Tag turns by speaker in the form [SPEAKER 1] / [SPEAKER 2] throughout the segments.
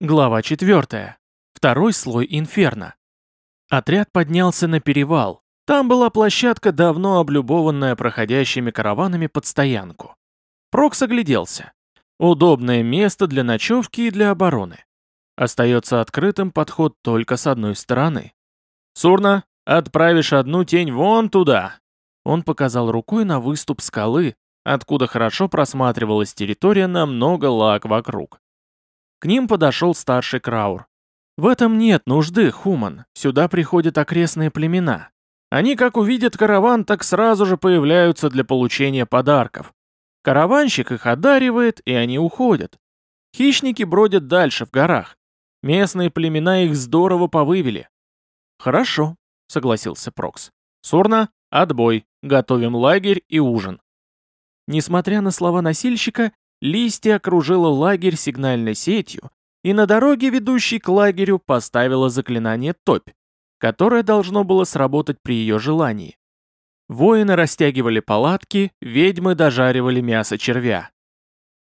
[SPEAKER 1] Глава 4. Второй слой инферно. Отряд поднялся на перевал. Там была площадка, давно облюбованная проходящими караванами под стоянку. Прокс огляделся. Удобное место для ночевки и для обороны. Остается открытым подход только с одной стороны. «Сурна, отправишь одну тень вон туда!» Он показал рукой на выступ скалы, откуда хорошо просматривалась территория на много лаг вокруг. К ним подошел старший Краур. В этом нет нужды, Хуман. Сюда приходят окрестные племена. Они как увидят караван, так сразу же появляются для получения подарков. Караванщик их одаривает, и они уходят. Хищники бродят дальше, в горах. Местные племена их здорово повывели. «Хорошо», — согласился Прокс. «Сурна, отбой, готовим лагерь и ужин». Несмотря на слова носильщика, Листья окружила лагерь сигнальной сетью и на дороге, ведущей к лагерю, поставила заклинание «Топь», которое должно было сработать при ее желании. Воины растягивали палатки, ведьмы дожаривали мясо червя.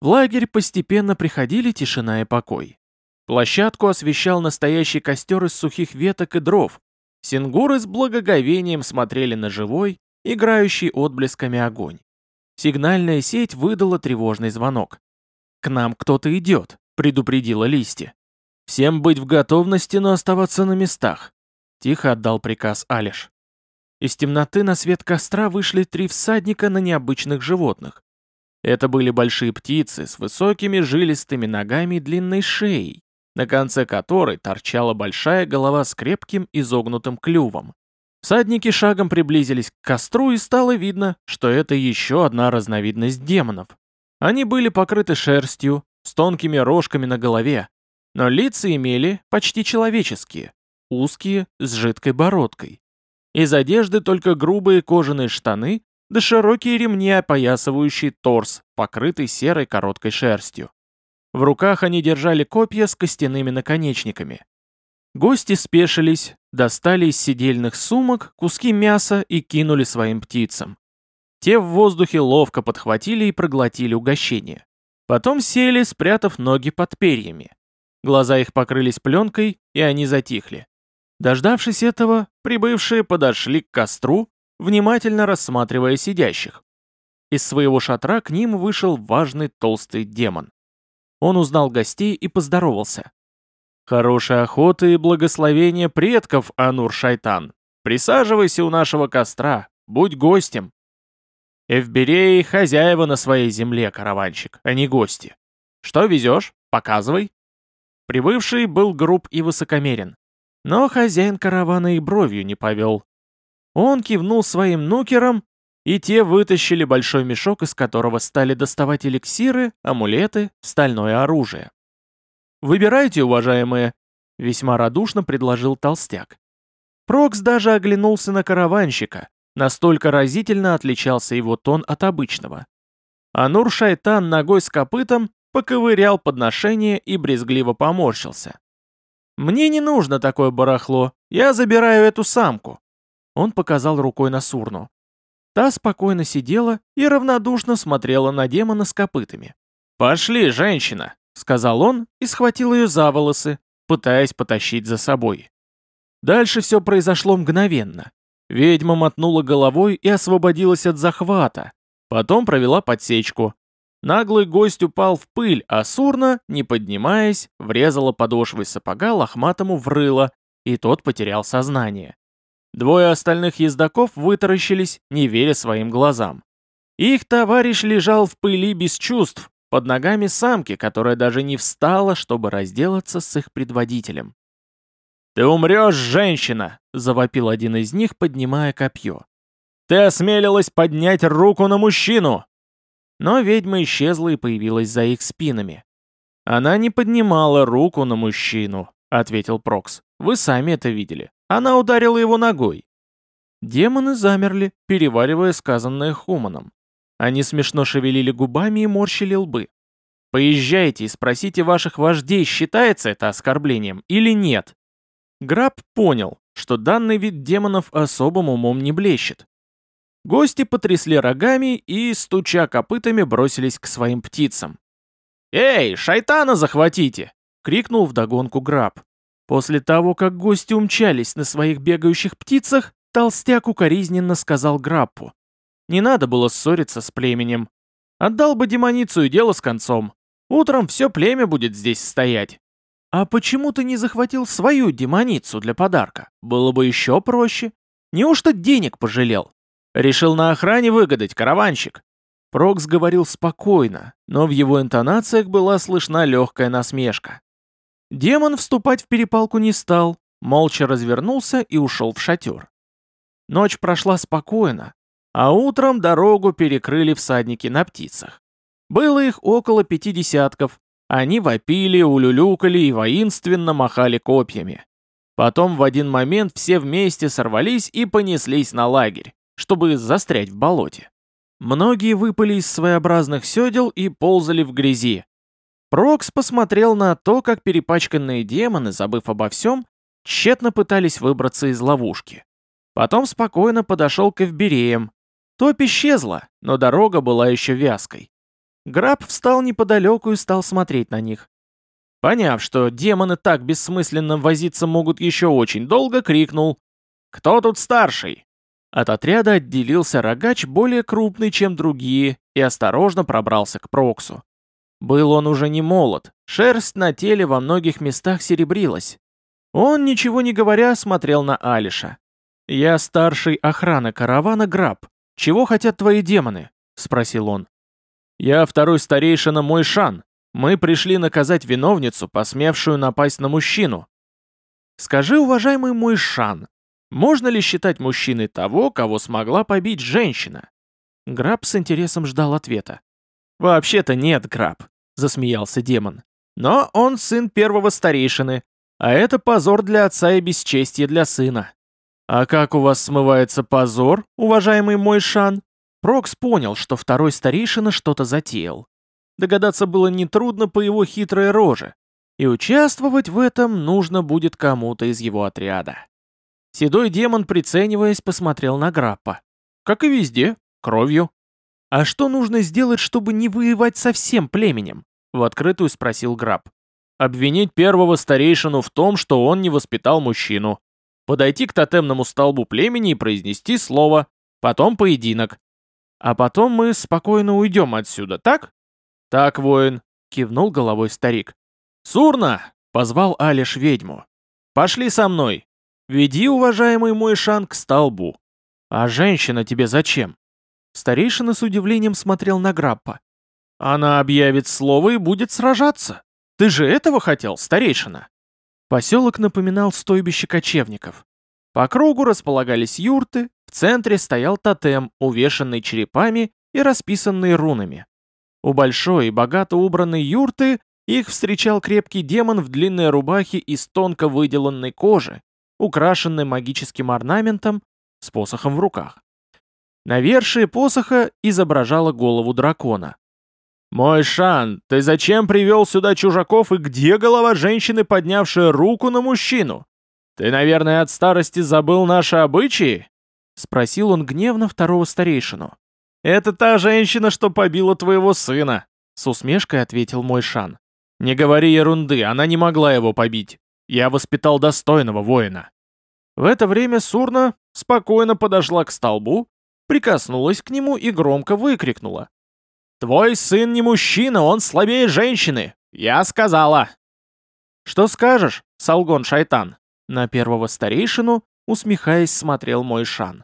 [SPEAKER 1] В лагерь постепенно приходили тишина и покой. Площадку освещал настоящий костер из сухих веток и дров. Сингуры с благоговением смотрели на живой, играющий отблесками огонь. Сигнальная сеть выдала тревожный звонок. «К нам кто-то идет», — предупредила Листи. «Всем быть в готовности, но оставаться на местах», — тихо отдал приказ Алиш. Из темноты на свет костра вышли три всадника на необычных животных. Это были большие птицы с высокими жилистыми ногами и длинной шеей, на конце которой торчала большая голова с крепким изогнутым клювом. Всадники шагом приблизились к костру, и стало видно, что это еще одна разновидность демонов. Они были покрыты шерстью, с тонкими рожками на голове, но лица имели почти человеческие, узкие, с жидкой бородкой. Из одежды только грубые кожаные штаны да широкие ремни, опоясывающие торс, покрытый серой короткой шерстью. В руках они держали копья с костяными наконечниками. Гости спешились, достали из сидельных сумок куски мяса и кинули своим птицам. Те в воздухе ловко подхватили и проглотили угощение. Потом сели, спрятав ноги под перьями. Глаза их покрылись пленкой, и они затихли. Дождавшись этого, прибывшие подошли к костру, внимательно рассматривая сидящих. Из своего шатра к ним вышел важный толстый демон. Он узнал гостей и поздоровался. Хорошей охоты и благословения предков, Анур-Шайтан. Присаживайся у нашего костра, будь гостем. Эвбереи — хозяева на своей земле, караванщик, а не гости. Что везешь? Показывай. Прибывший был груб и высокомерен. Но хозяин каравана и бровью не повел. Он кивнул своим нукерам, и те вытащили большой мешок, из которого стали доставать эликсиры, амулеты, стальное оружие. «Выбирайте, уважаемые», — весьма радушно предложил толстяк. Прокс даже оглянулся на караванщика, настолько разительно отличался его тон от обычного. Анур Шайтан ногой с копытом поковырял подношение и брезгливо поморщился. «Мне не нужно такое барахло, я забираю эту самку». Он показал рукой на Сурну. Та спокойно сидела и равнодушно смотрела на демона с копытами. «Пошли, женщина!» — сказал он и схватил ее за волосы, пытаясь потащить за собой. Дальше все произошло мгновенно. Ведьма мотнула головой и освободилась от захвата. Потом провела подсечку. Наглый гость упал в пыль, а Сурна, не поднимаясь, врезала подошвой сапога лохматому в рыло, и тот потерял сознание. Двое остальных ездаков вытаращились, не веря своим глазам. Их товарищ лежал в пыли без чувств, под ногами самки, которая даже не встала, чтобы разделаться с их предводителем. «Ты умрешь, женщина!» — завопил один из них, поднимая копье. «Ты осмелилась поднять руку на мужчину!» Но ведьма исчезла и появилась за их спинами. «Она не поднимала руку на мужчину», — ответил Прокс. «Вы сами это видели. Она ударила его ногой». Демоны замерли, переваривая сказанное Хуманом. Они смешно шевелили губами и морщили лбы. Поезжайте и спросите ваших вождей, считается это оскорблением или нет. Граб понял, что данный вид демонов особым умом не блещет. Гости потрясли рогами и, стуча копытами, бросились к своим птицам. «Эй, шайтана захватите!» — крикнул вдогонку Граб. После того, как гости умчались на своих бегающих птицах, толстяк укоризненно сказал Граппу. Не надо было ссориться с племенем. Отдал бы демоницу и дело с концом. Утром все племя будет здесь стоять. А почему ты не захватил свою демоницу для подарка? Было бы еще проще. Неужто денег пожалел? Решил на охране выгадать, караванщик. Прокс говорил спокойно, но в его интонациях была слышна легкая насмешка. Демон вступать в перепалку не стал, молча развернулся и ушел в шатер. Ночь прошла спокойно, а утром дорогу перекрыли всадники на птицах. Было их около пяти десятков, они вопили, улюлюкали и воинственно махали копьями. Потом в один момент все вместе сорвались и понеслись на лагерь, чтобы застрять в болоте. Многие выпали из своеобразных седел и ползали в грязи. Прокс посмотрел на то, как перепачканные демоны, забыв обо всем, тщетно пытались выбраться из ловушки. Потом спокойно подошел к эвбереям. Топь исчезла, но дорога была еще вязкой. Граб встал неподалеку и стал смотреть на них. Поняв, что демоны так бессмысленно возиться могут еще очень долго, крикнул «Кто тут старший?» От отряда отделился рогач более крупный, чем другие, и осторожно пробрался к Проксу. Был он уже не молод, шерсть на теле во многих местах серебрилась. Он, ничего не говоря, смотрел на Алиша. «Я старший охрана каравана Граб. Чего хотят твои демоны?» — спросил он. «Я второй старейшина мой Шан. Мы пришли наказать виновницу, посмевшую напасть на мужчину». «Скажи, уважаемый мой Шан, можно ли считать мужчиной того, кого смогла побить женщина?» Граб с интересом ждал ответа. «Вообще-то нет, Граб», — засмеялся демон. «Но он сын первого старейшины, а это позор для отца и бесчестье для сына». «А как у вас смывается позор, уважаемый мой Шан?» Прокс понял, что второй старейшина что-то затеял. Догадаться было нетрудно по его хитрой роже, и участвовать в этом нужно будет кому-то из его отряда. Седой демон, прицениваясь, посмотрел на Граппа. Как и везде, кровью. «А что нужно сделать, чтобы не воевать со всем племенем?» — в открытую спросил Граб. «Обвинить первого старейшину в том, что он не воспитал мужчину. Подойти к тотемному столбу племени и произнести слово. Потом поединок. А потом мы спокойно уйдем отсюда, так? Так, воин, кивнул головой старик. Сурна! Позвал Алиш ведьму. Пошли со мной. Веди, уважаемый мой шан, к столбу. А женщина тебе зачем? Старейшина с удивлением смотрел на Граппа. Она объявит слово и будет сражаться. Ты же этого хотел, старейшина? Поселок напоминал стойбище кочевников. По кругу располагались юрты, в центре стоял тотем, увешанный черепами и расписанный рунами. У большой и богато убранной юрты их встречал крепкий демон в длинной рубахе из тонко выделанной кожи, украшенной магическим орнаментом, с посохом в руках. Навершие посоха изображало голову дракона. «Мой Шан, ты зачем привел сюда чужаков и где голова женщины, поднявшая руку на мужчину? Ты, наверное, от старости забыл наши обычаи?» — спросил он гневно второго старейшину. «Это та женщина, что побила твоего сына», — с усмешкой ответил мой Шан. «Не говори ерунды, она не могла его побить. Я воспитал достойного воина». В это время Сурна спокойно подошла к столбу, прикоснулась к нему и громко выкрикнула. «Твой сын не мужчина, он слабее женщины! Я сказала!» «Что скажешь, Салгон Шайтан?» На первого старейшину усмехаясь, смотрел мой шан.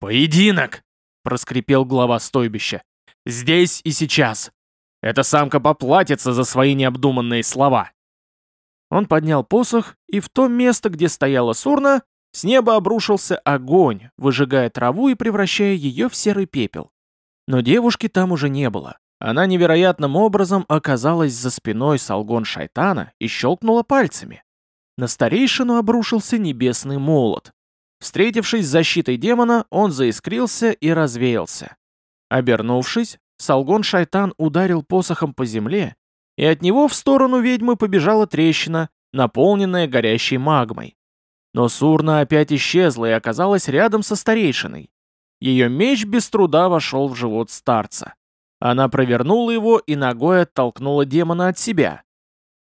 [SPEAKER 1] «Поединок!» — проскрипел глава стойбища. «Здесь и сейчас! Эта самка поплатится за свои необдуманные слова!» Он поднял посох, и в то место, где стояла сурна, с неба обрушился огонь, выжигая траву и превращая ее в серый пепел. Но девушки там уже не было. Она невероятным образом оказалась за спиной Салгон Шайтана и щелкнула пальцами. На старейшину обрушился небесный молот. Встретившись с защитой демона, он заискрился и развеялся. Обернувшись, Салгон-шайтан ударил посохом по земле, и от него в сторону ведьмы побежала трещина, наполненная горящей магмой. Но Сурна опять исчезла и оказалась рядом со старейшиной. Ее меч без труда вошел в живот старца. Она провернула его и ногой оттолкнула демона от себя.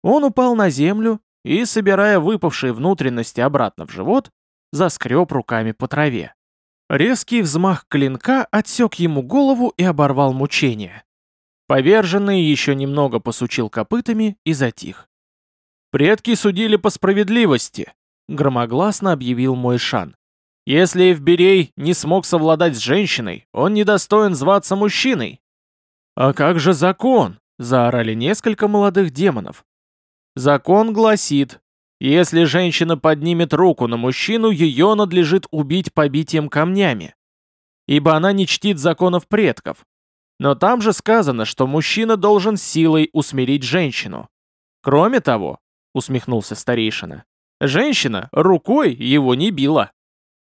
[SPEAKER 1] Он упал на землю и, собирая выпавшие внутренности обратно в живот, заскреб руками по траве. Резкий взмах клинка отсек ему голову и оборвал мучение. Поверженный еще немного посучил копытами и затих. «Предки судили по справедливости», — громогласно объявил мой Шан. «Если Эвберей не смог совладать с женщиной, он недостоин зваться мужчиной». «А как же закон?» — заорали несколько молодых демонов. «Закон гласит, если женщина поднимет руку на мужчину, ее надлежит убить побитием камнями, ибо она не чтит законов предков, но там же сказано, что мужчина должен силой усмирить женщину. Кроме того, усмехнулся старейшина, женщина рукой его не била.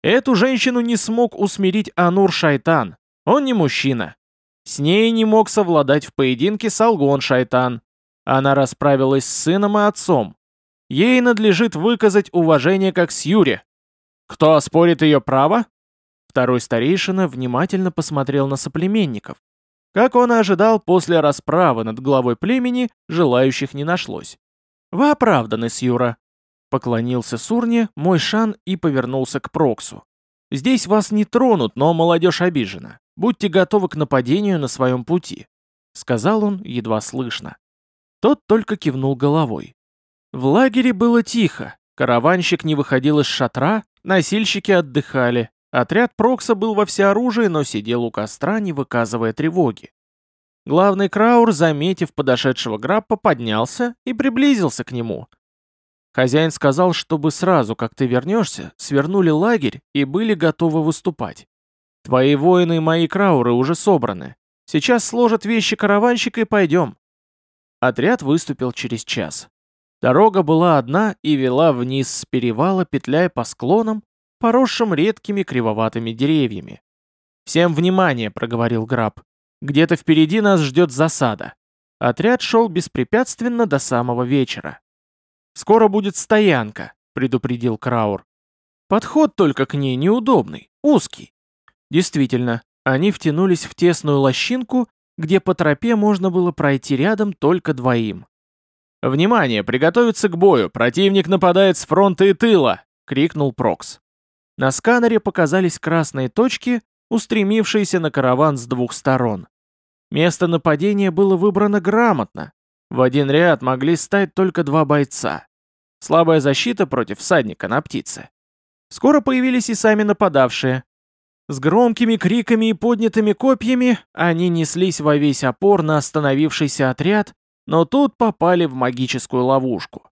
[SPEAKER 1] Эту женщину не смог усмирить Анур-шайтан, он не мужчина. С ней не мог совладать в поединке Салгон-шайтан. Она расправилась с сыном и отцом. Ей надлежит выказать уважение как Сьюре. Кто оспорит ее право? Второй старейшина внимательно посмотрел на соплеменников. Как он и ожидал, после расправы над главой племени желающих не нашлось. «Вы оправданы, Сьюра», — поклонился Сурне мой шан и повернулся к Проксу. «Здесь вас не тронут, но молодежь обижена. Будьте готовы к нападению на своем пути», — сказал он едва слышно. Тот только кивнул головой. В лагере было тихо, караванщик не выходил из шатра, носильщики отдыхали, Отряд Прокса был во всеоружии, но сидел у костра, не выказывая тревоги. Главный Краур, заметив подошедшего Граппа, поднялся и приблизился к нему. Хозяин сказал, чтобы сразу, как ты вернешься, свернули лагерь и были готовы выступать. Твои воины и мои Крауры уже собраны. Сейчас сложат вещи караванщика и пойдем. Отряд выступил через час. Дорога была одна и вела вниз с перевала, петляя по склонам, поросшим редкими кривоватыми деревьями. «Всем внимание!» — проговорил Граб. «Где-то впереди нас ждет засада». Отряд шел беспрепятственно до самого вечера. «Скоро будет стоянка», — предупредил Краур. «Подход только к ней неудобный, узкий». Действительно, они втянулись в тесную лощинку, где по тропе можно было пройти рядом только двоим. «Внимание! Приготовиться к бою! Противник нападает с фронта и тыла!» — крикнул Прокс. На сканере показались красные точки, устремившиеся на караван с двух сторон. Место нападения было выбрано грамотно. В один ряд могли стать только два бойца. Слабая защита против всадника на птице. Скоро появились и сами нападавшие. С громкими криками и поднятыми копьями они неслись во весь опор на остановившийся отряд, но тут попали в магическую ловушку.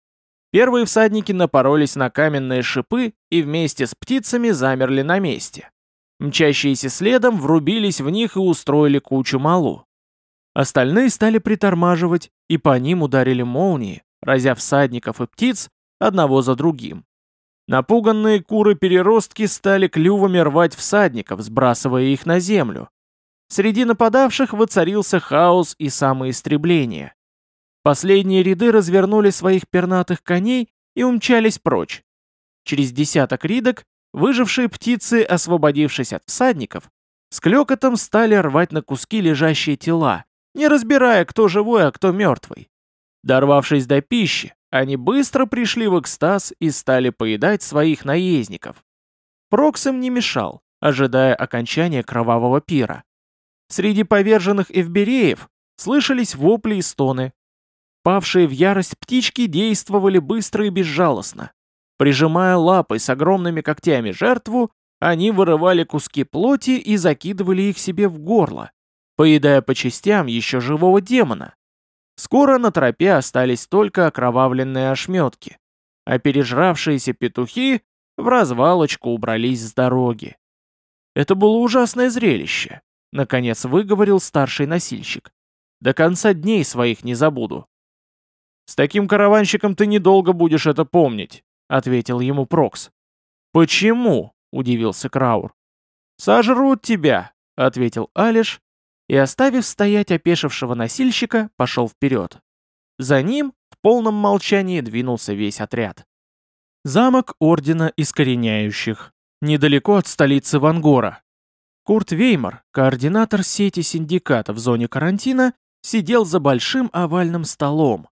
[SPEAKER 1] Первые всадники напоролись на каменные шипы и вместе с птицами замерли на месте. Мчащиеся следом врубились в них и устроили кучу малу. Остальные стали притормаживать, и по ним ударили молнии, разя всадников и птиц одного за другим. Напуганные куры-переростки стали клювами рвать всадников, сбрасывая их на землю. Среди нападавших воцарился хаос и самоистребление. Последние ряды развернули своих пернатых коней и умчались прочь. Через десяток ридок выжившие птицы, освободившись от всадников, с клёкотом стали рвать на куски лежащие тела, не разбирая, кто живой, а кто мертвый. Дорвавшись до пищи, они быстро пришли в экстаз и стали поедать своих наездников. Прокс им не мешал, ожидая окончания кровавого пира. Среди поверженных эвбереев слышались вопли и стоны, Павшие в ярость птички действовали быстро и безжалостно. Прижимая лапой с огромными когтями жертву, они вырывали куски плоти и закидывали их себе в горло, поедая по частям еще живого демона. Скоро на тропе остались только окровавленные ошметки, а пережравшиеся петухи в развалочку убрались с дороги. Это было ужасное зрелище, наконец выговорил старший носильщик. До конца дней своих не забуду. «С таким караванщиком ты недолго будешь это помнить», — ответил ему Прокс. «Почему?» — удивился Краур. «Сожрут тебя», — ответил Алиш, и, оставив стоять опешившего носильщика, пошел вперед. За ним в полном молчании двинулся весь отряд. Замок Ордена Искореняющих, недалеко от столицы Вангора. Курт Веймар, координатор сети синдиката в зоне карантина, сидел за большим овальным столом,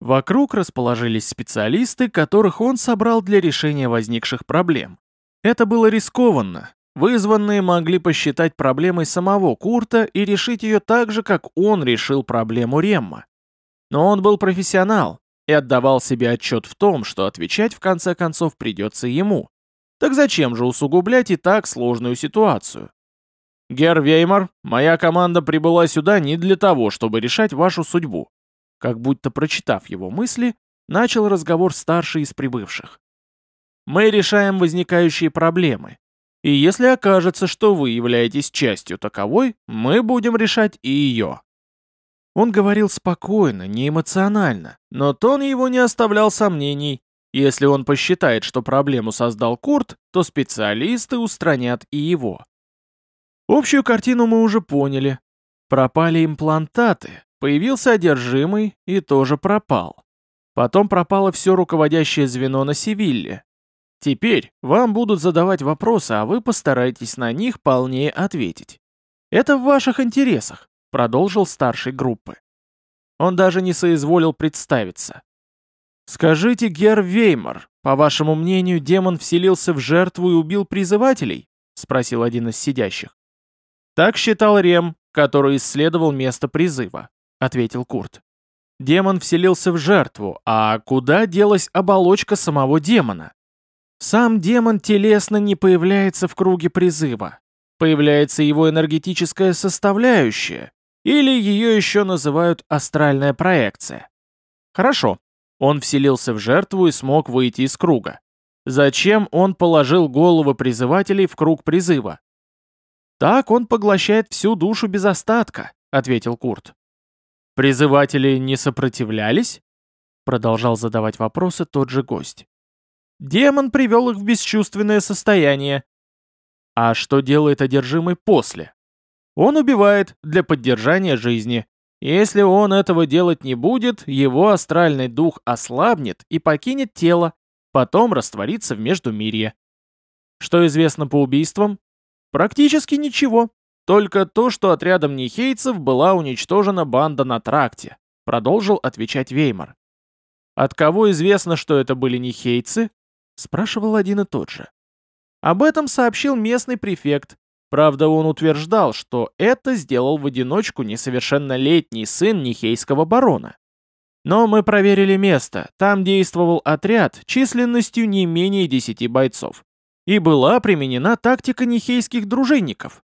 [SPEAKER 1] Вокруг расположились специалисты, которых он собрал для решения возникших проблем. Это было рискованно. Вызванные могли посчитать проблемой самого Курта и решить ее так же, как он решил проблему Ремма. Но он был профессионал и отдавал себе отчет в том, что отвечать в конце концов придется ему. Так зачем же усугублять и так сложную ситуацию? «Герр Веймар, моя команда прибыла сюда не для того, чтобы решать вашу судьбу». Как будто прочитав его мысли, начал разговор старший из прибывших. «Мы решаем возникающие проблемы. И если окажется, что вы являетесь частью таковой, мы будем решать и ее». Он говорил спокойно, не эмоционально, но тон его не оставлял сомнений. Если он посчитает, что проблему создал Курт, то специалисты устранят и его. Общую картину мы уже поняли. Пропали имплантаты, появился одержимый и тоже пропал. Потом пропало все руководящее звено на Севилле. Теперь вам будут задавать вопросы, а вы постарайтесь на них полнее ответить. Это в ваших интересах, продолжил старший группы. Он даже не соизволил представиться. «Скажите, Гер Веймар, по вашему мнению, демон вселился в жертву и убил призывателей?» — спросил один из сидящих. «Так считал Рем, который исследовал место призыва», — ответил Курт. «Демон вселился в жертву, а куда делась оболочка самого демона?» «Сам демон телесно не появляется в круге призыва. Появляется его энергетическая составляющая, или ее еще называют астральная проекция. Хорошо, он вселился в жертву и смог выйти из круга. Зачем он положил головы призывателей в круг призыва? «Так он поглощает всю душу без остатка», — ответил Курт. «Призыватели не сопротивлялись?» Продолжал задавать вопросы тот же гость. «Демон привел их в бесчувственное состояние». «А что делает одержимый после?» «Он убивает для поддержания жизни. Если он этого делать не будет, его астральный дух ослабнет и покинет тело, потом растворится в Междумирье». «Что известно по убийствам?» Практически ничего. Только то, что отрядом нехейцев была уничтожена банда на тракте, продолжил отвечать Веймар. От кого известно, что это были нехейцы? Спрашивал один и тот же. Об этом сообщил местный префект. Правда, он утверждал, что это сделал в одиночку несовершеннолетний сын Нихейского барона. Но мы проверили место, там действовал отряд численностью не менее десяти бойцов и была применена тактика нихейских дружинников.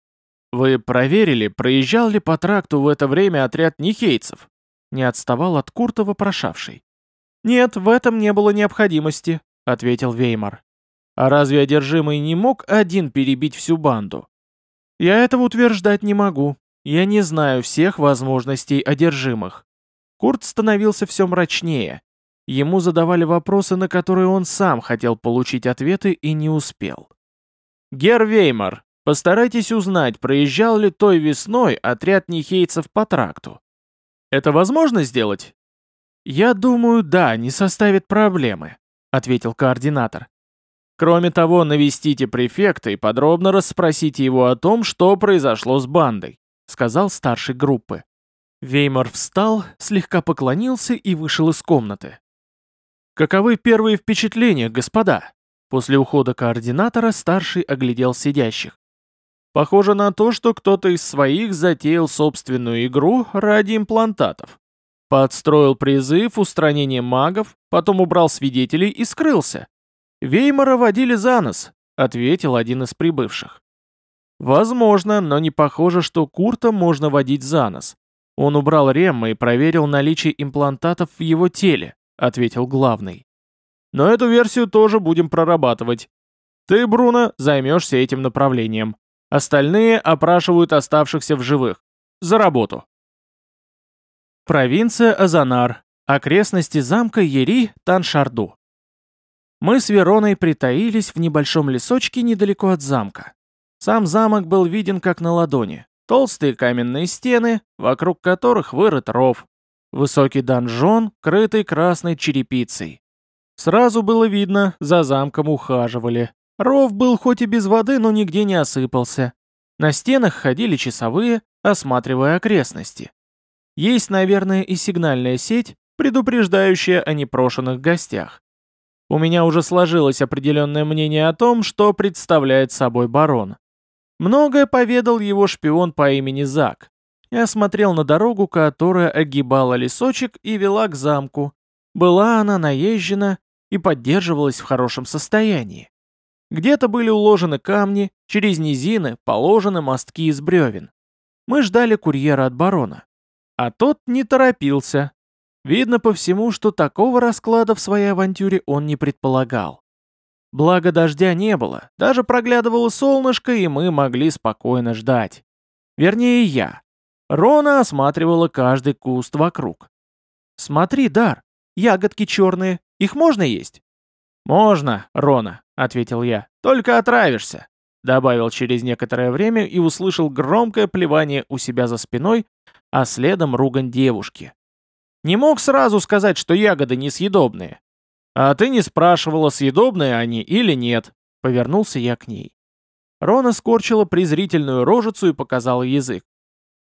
[SPEAKER 1] Вы проверили, проезжал ли по тракту в это время отряд нихейцев? Не отставал от Курта вопрошавший. «Нет, в этом не было необходимости», — ответил Веймар. «А разве одержимый не мог один перебить всю банду?» «Я этого утверждать не могу. Я не знаю всех возможностей одержимых». Курт становился все мрачнее, Ему задавали вопросы, на которые он сам хотел получить ответы и не успел. «Гер Веймар, постарайтесь узнать, проезжал ли той весной отряд нехейцев по тракту. Это возможно сделать?» «Я думаю, да, не составит проблемы», — ответил координатор. «Кроме того, навестите префекта и подробно расспросите его о том, что произошло с бандой», — сказал старший группы. Веймар встал, слегка поклонился и вышел из комнаты. «Каковы первые впечатления, господа?» После ухода координатора старший оглядел сидящих. Похоже на то, что кто-то из своих затеял собственную игру ради имплантатов. Подстроил призыв устранения магов, потом убрал свидетелей и скрылся. Веймара водили за нос, ответил один из прибывших. Возможно, но не похоже, что Курта можно водить за нос. Он убрал Ремма и проверил наличие имплантатов в его теле ответил главный. Но эту версию тоже будем прорабатывать. Ты, Бруно, займешься этим направлением. Остальные опрашивают оставшихся в живых. За работу. Провинция Азанар. Окрестности замка Ери Таншарду. Мы с Вероной притаились в небольшом лесочке недалеко от замка. Сам замок был виден как на ладони. Толстые каменные стены, вокруг которых вырыт ров, Высокий донжон, крытый красной черепицей. Сразу было видно, за замком ухаживали. Ров был хоть и без воды, но нигде не осыпался. На стенах ходили часовые, осматривая окрестности. Есть, наверное, и сигнальная сеть, предупреждающая о непрошенных гостях. У меня уже сложилось определенное мнение о том, что представляет собой барон. Многое поведал его шпион по имени Зак. Я смотрел на дорогу, которая огибала лесочек и вела к замку. Была она наезжена и поддерживалась в хорошем состоянии. Где-то были уложены камни, через низины положены мостки из бревен. Мы ждали курьера от барона. А тот не торопился. Видно по всему, что такого расклада в своей авантюре он не предполагал. Благо дождя не было, даже проглядывало солнышко, и мы могли спокойно ждать. Вернее, я. Рона осматривала каждый куст вокруг. «Смотри, Дар, ягодки черные, их можно есть?» «Можно, Рона», — ответил я, — «только отравишься», — добавил через некоторое время и услышал громкое плевание у себя за спиной, а следом ругань девушки. «Не мог сразу сказать, что ягоды несъедобные». «А ты не спрашивала, съедобные они или нет», — повернулся я к ней. Рона скорчила презрительную рожицу и показала язык.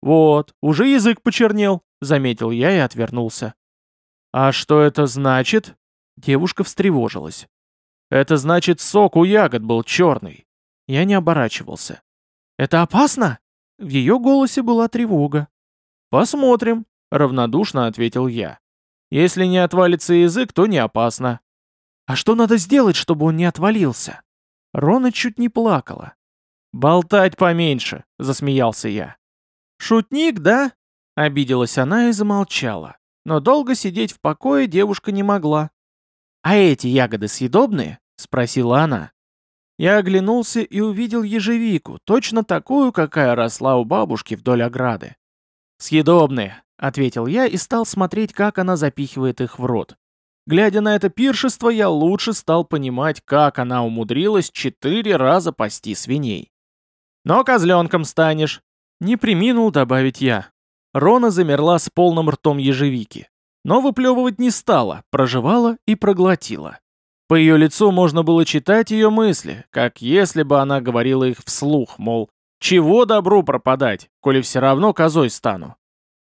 [SPEAKER 1] «Вот, уже язык почернел», — заметил я и отвернулся. «А что это значит?» Девушка встревожилась. «Это значит, сок у ягод был черный». Я не оборачивался. «Это опасно?» В ее голосе была тревога. «Посмотрим», — равнодушно ответил я. «Если не отвалится язык, то не опасно». «А что надо сделать, чтобы он не отвалился?» Рона чуть не плакала. «Болтать поменьше», — засмеялся я. «Шутник, да?» — обиделась она и замолчала. Но долго сидеть в покое девушка не могла. «А эти ягоды съедобные?» — спросила она. Я оглянулся и увидел ежевику, точно такую, какая росла у бабушки вдоль ограды. «Съедобные», — ответил я и стал смотреть, как она запихивает их в рот. Глядя на это пиршество, я лучше стал понимать, как она умудрилась четыре раза пасти свиней. «Но козленком станешь», — не приминул добавить я. Рона замерла с полным ртом ежевики. Но выплевывать не стала, проживала и проглотила. По ее лицу можно было читать ее мысли, как если бы она говорила их вслух, мол, «Чего добру пропадать, коли все равно козой стану?»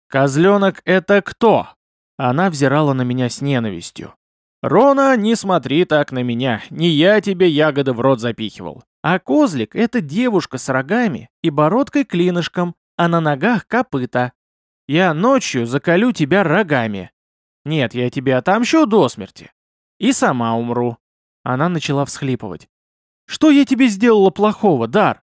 [SPEAKER 1] «Козленок — это кто?» Она взирала на меня с ненавистью. «Рона, не смотри так на меня, не я тебе ягоды в рот запихивал. А козлик — это девушка с рогами и бородкой-клинышком, а на ногах копыта. Я ночью заколю тебя рогами, нет, я тебе отомщу до смерти. И сама умру. Она начала всхлипывать. Что я тебе сделала плохого, Дар?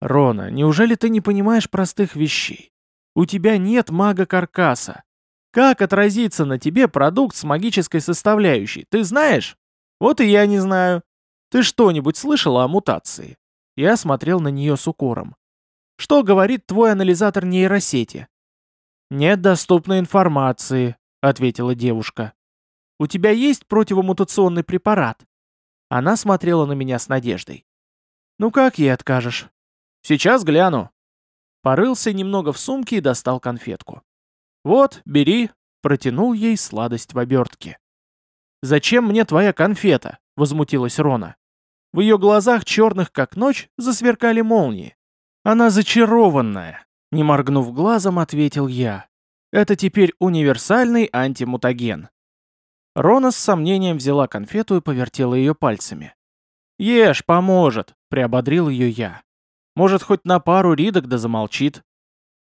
[SPEAKER 1] Рона, неужели ты не понимаешь простых вещей? У тебя нет мага-каркаса. Как отразится на тебе продукт с магической составляющей, ты знаешь? Вот и я не знаю. Ты что-нибудь слышала о мутации? Я смотрел на нее с укором. Что говорит твой анализатор нейросети? Нет доступной информации, — ответила девушка. «У тебя есть противомутационный препарат?» Она смотрела на меня с надеждой. «Ну как ей откажешь?» «Сейчас гляну». Порылся немного в сумке и достал конфетку. «Вот, бери», — протянул ей сладость в обертке. «Зачем мне твоя конфета?» — возмутилась Рона. В ее глазах, черных как ночь, засверкали молнии. «Она зачарованная», — не моргнув глазом, ответил я. Это теперь универсальный антимутаген. Рона с сомнением взяла конфету и повертела ее пальцами. «Ешь, поможет», — приободрил ее я. «Может, хоть на пару ридок да замолчит».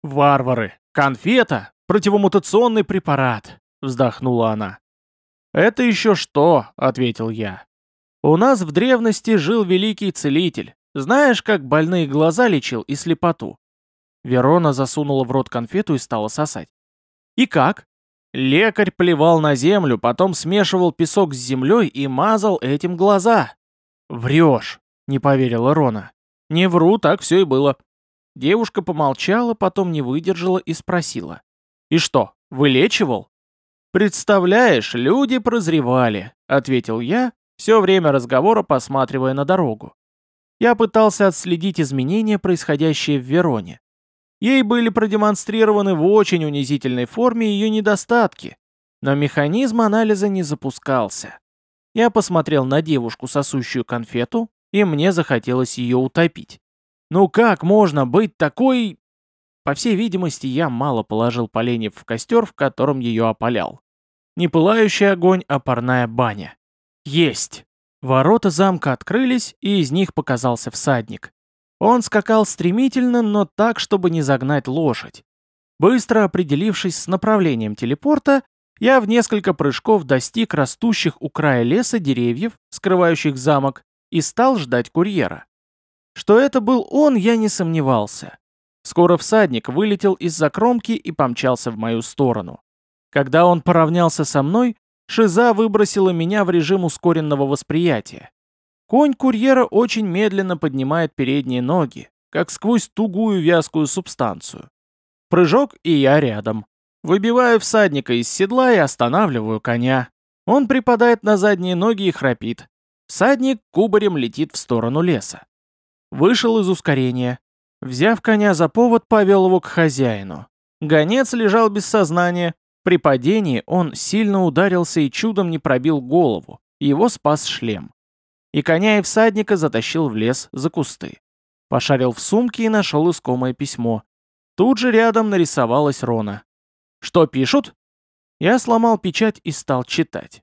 [SPEAKER 1] «Варвары! Конфета! Противомутационный препарат!» — вздохнула она. «Это еще что?» — ответил я. «У нас в древности жил великий целитель. Знаешь, как больные глаза лечил и слепоту?» Верона засунула в рот конфету и стала сосать. И как? Лекарь плевал на землю, потом смешивал песок с землей и мазал этим глаза. Врешь, не поверила Рона. Не вру, так все и было. Девушка помолчала, потом не выдержала и спросила. И что, вылечивал? «Представляешь, люди прозревали», — ответил я, все время разговора посматривая на дорогу. Я пытался отследить изменения, происходящие в Вероне. Ей были продемонстрированы в очень унизительной форме ее недостатки, но механизм анализа не запускался. Я посмотрел на девушку, сосущую конфету, и мне захотелось ее утопить. Ну как можно быть такой... По всей видимости, я мало положил поленьев в костер, в котором ее опалял. Не пылающий огонь, а парная баня. Есть! Ворота замка открылись, и из них показался всадник. Он скакал стремительно, но так, чтобы не загнать лошадь. Быстро определившись с направлением телепорта, я в несколько прыжков достиг растущих у края леса деревьев, скрывающих замок, и стал ждать курьера. Что это был он, я не сомневался. Скоро всадник вылетел из-за кромки и помчался в мою сторону. Когда он поравнялся со мной, Шиза выбросила меня в режим ускоренного восприятия. Конь курьера очень медленно поднимает передние ноги, как сквозь тугую вязкую субстанцию. Прыжок, и я рядом. Выбиваю всадника из седла и останавливаю коня. Он припадает на задние ноги и храпит. Всадник кубарем летит в сторону леса. Вышел из ускорения. Взяв коня за повод, повел его к хозяину. Гонец лежал без сознания. При падении он сильно ударился и чудом не пробил голову. Его спас шлем. И коня и всадника затащил в лес за кусты. Пошарил в сумке и нашел искомое письмо. Тут же рядом нарисовалась Рона. Что пишут? Я сломал печать и стал читать.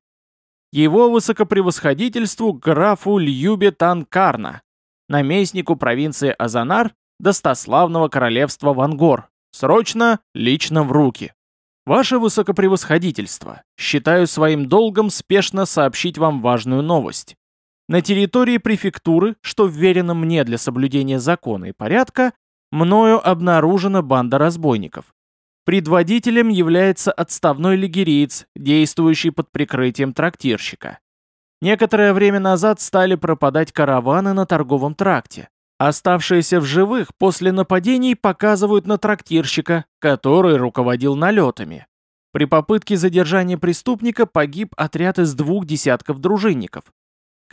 [SPEAKER 1] Его высокопревосходительству графу Льюбе Танкарна, наместнику провинции Азанар, достославного королевства Вангор. Срочно, лично в руки. Ваше высокопревосходительство, считаю своим долгом спешно сообщить вам важную новость. На территории префектуры, что вверено мне для соблюдения закона и порядка, мною обнаружена банда разбойников. Предводителем является отставной лигериец, действующий под прикрытием трактирщика. Некоторое время назад стали пропадать караваны на торговом тракте. Оставшиеся в живых после нападений показывают на трактирщика, который руководил налетами. При попытке задержания преступника погиб отряд из двух десятков дружинников.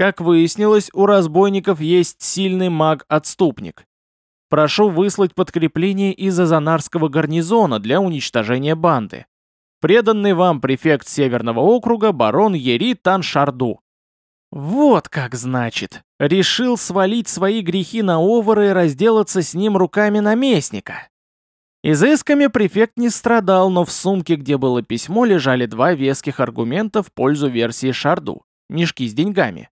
[SPEAKER 1] Как выяснилось, у разбойников есть сильный маг-отступник. Прошу выслать подкрепление из Азанарского гарнизона для уничтожения банды. Преданный вам префект Северного округа барон Ери Таншарду. Вот как значит. Решил свалить свои грехи на Овара и разделаться с ним руками наместника. Изысками префект не страдал, но в сумке, где было письмо, лежали два веских аргумента в пользу версии Шарду. Мешки с деньгами.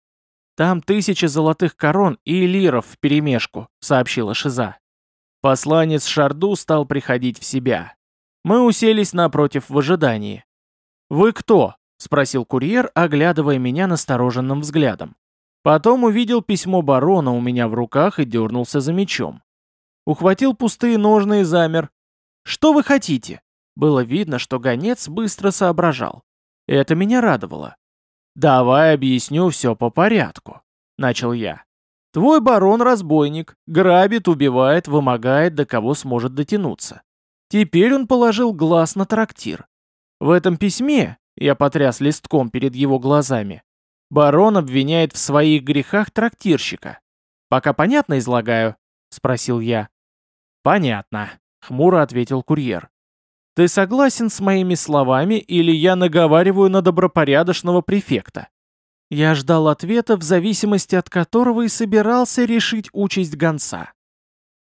[SPEAKER 1] «Там тысячи золотых корон и лиров вперемешку», — сообщила Шиза. Посланец Шарду стал приходить в себя. Мы уселись напротив в ожидании. «Вы кто?» — спросил курьер, оглядывая меня настороженным взглядом. Потом увидел письмо барона у меня в руках и дернулся за мечом. Ухватил пустые ножны и замер. «Что вы хотите?» Было видно, что гонец быстро соображал. Это меня радовало. «Давай объясню все по порядку», — начал я. «Твой барон разбойник, грабит, убивает, вымогает, до кого сможет дотянуться. Теперь он положил глаз на трактир. В этом письме, я потряс листком перед его глазами, барон обвиняет в своих грехах трактирщика. Пока понятно излагаю?» — спросил я. «Понятно», — хмуро ответил курьер. Ты согласен с моими словами или я наговариваю на добропорядочного префекта? Я ждал ответа, в зависимости от которого и собирался решить участь гонца.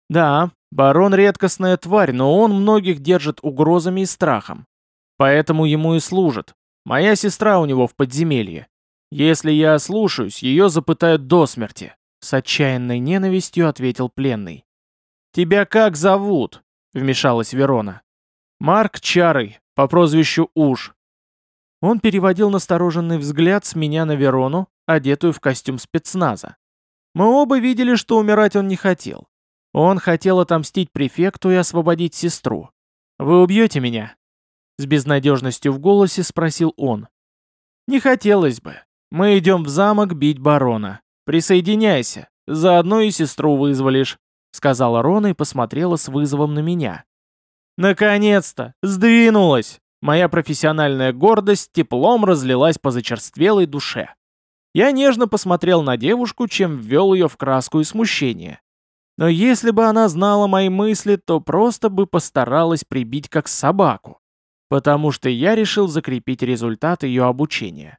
[SPEAKER 1] Да, барон редкостная тварь, но он многих держит угрозами и страхом. Поэтому ему и служит. Моя сестра у него в подземелье. Если я ослушаюсь, ее запытают до смерти. С отчаянной ненавистью ответил пленный. «Тебя как зовут?» — вмешалась Верона. Марк Чарый, по прозвищу Уж. Он переводил настороженный взгляд с меня на Верону, одетую в костюм спецназа. Мы оба видели, что умирать он не хотел. Он хотел отомстить префекту и освободить сестру. «Вы убьете меня?» С безнадежностью в голосе спросил он. «Не хотелось бы. Мы идем в замок бить барона. Присоединяйся, заодно и сестру вызволишь», сказала Рона и посмотрела с вызовом на меня. Наконец-то! Сдвинулась! Моя профессиональная гордость теплом разлилась по зачерствелой душе. Я нежно посмотрел на девушку, чем ввел ее в краску и смущение. Но если бы она знала мои мысли, то просто бы постаралась прибить как собаку. Потому что я решил закрепить результат ее обучения.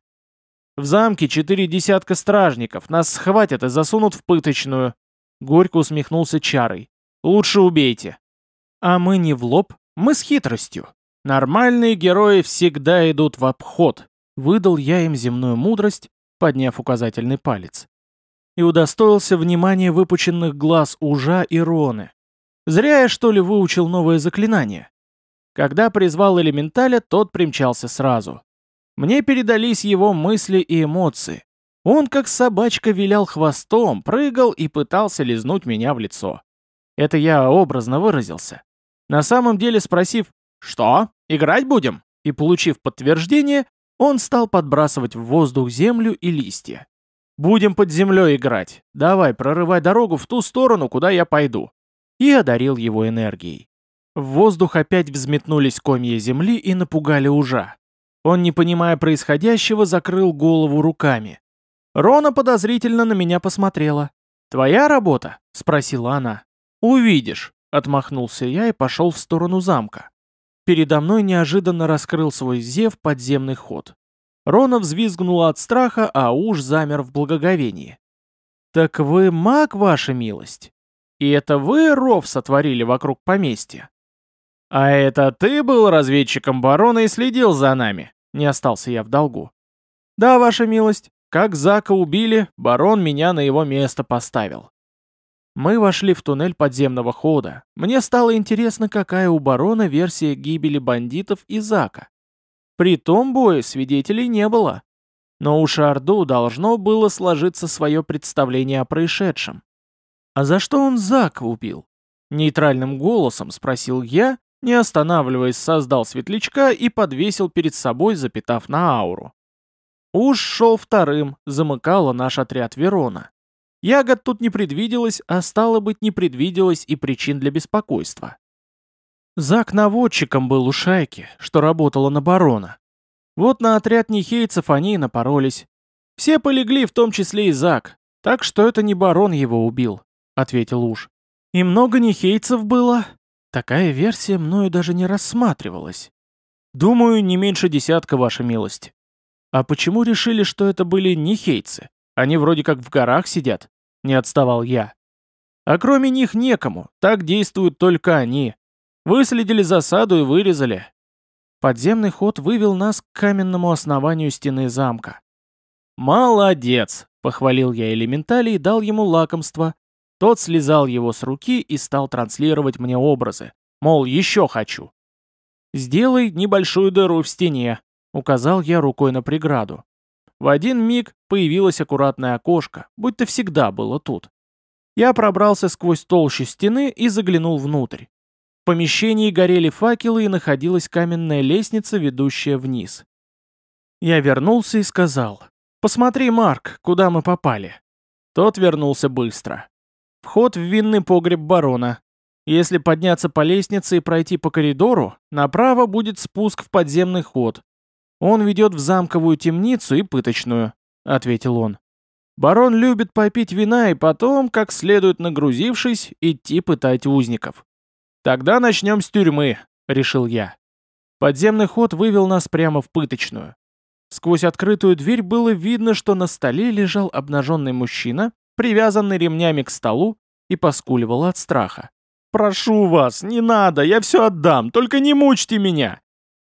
[SPEAKER 1] В замке четыре десятка стражников, нас схватят и засунут в пыточную. Горько усмехнулся Чарой. Лучше убейте. А мы не в лоб, мы с хитростью. Нормальные герои всегда идут в обход. Выдал я им земную мудрость, подняв указательный палец. И удостоился внимания выпученных глаз Ужа и Роны. Зря я, что ли, выучил новое заклинание. Когда призвал элементаля, тот примчался сразу. Мне передались его мысли и эмоции. Он, как собачка, вилял хвостом, прыгал и пытался лизнуть меня в лицо. Это я образно выразился. На самом деле, спросив «Что? Играть будем?» и получив подтверждение, он стал подбрасывать в воздух землю и листья. «Будем под землей играть. Давай, прорывай дорогу в ту сторону, куда я пойду». И одарил его энергией. В воздух опять взметнулись комья земли и напугали ужа. Он, не понимая происходящего, закрыл голову руками. Рона подозрительно на меня посмотрела. «Твоя работа?» — спросила она. «Увидишь», — отмахнулся я и пошел в сторону замка. Передо мной неожиданно раскрыл свой зев подземный ход. Рона взвизгнула от страха, а уж замер в благоговении. «Так вы маг, ваша милость? И это вы ров сотворили вокруг поместья?» «А это ты был разведчиком барона и следил за нами?» Не остался я в долгу. «Да, ваша милость. Как Зака убили, барон меня на его место поставил. Мы вошли в туннель подземного хода. Мне стало интересно, какая у барона версия гибели бандитов и Зака. При том бое свидетелей не было. Но у Шарду должно было сложиться свое представление о происшедшем. «А за что он Зака убил?» Нейтральным голосом спросил я, не останавливаясь, создал светлячка и подвесил перед собой, запитав на ауру. Уж шел вторым, замыкала наш отряд Верона. Ягод тут не предвиделось, а стало быть, не предвиделось и причин для беспокойства. Зак наводчиком был у шайки, что работала на барона. Вот на отряд нехейцев они и напоролись. Все полегли, в том числе и Зак, так что это не барон его убил, ответил уж. И много нехейцев было? Такая версия мною даже не рассматривалась. Думаю, не меньше десятка, ваша милость. А почему решили, что это были нехейцы? Они вроде как в горах сидят. Не отставал я. А кроме них некому. Так действуют только они. Выследили засаду и вырезали. Подземный ход вывел нас к каменному основанию стены замка. «Молодец!» — похвалил я элементали и дал ему лакомство. Тот слезал его с руки и стал транслировать мне образы. Мол, еще хочу. «Сделай небольшую дыру в стене», — указал я рукой на преграду. В один миг появилось аккуратное окошко, будто всегда было тут. Я пробрался сквозь толщу стены и заглянул внутрь. В помещении горели факелы и находилась каменная лестница, ведущая вниз. Я вернулся и сказал, «Посмотри, Марк, куда мы попали». Тот вернулся быстро. Вход в винный погреб барона. Если подняться по лестнице и пройти по коридору, направо будет спуск в подземный ход, «Он ведет в замковую темницу и пыточную», — ответил он. «Барон любит попить вина и потом, как следует нагрузившись, идти пытать узников». «Тогда начнем с тюрьмы», — решил я. Подземный ход вывел нас прямо в пыточную. Сквозь открытую дверь было видно, что на столе лежал обнаженный мужчина, привязанный ремнями к столу, и поскуливал от страха. «Прошу вас, не надо, я все отдам, только не мучьте меня!»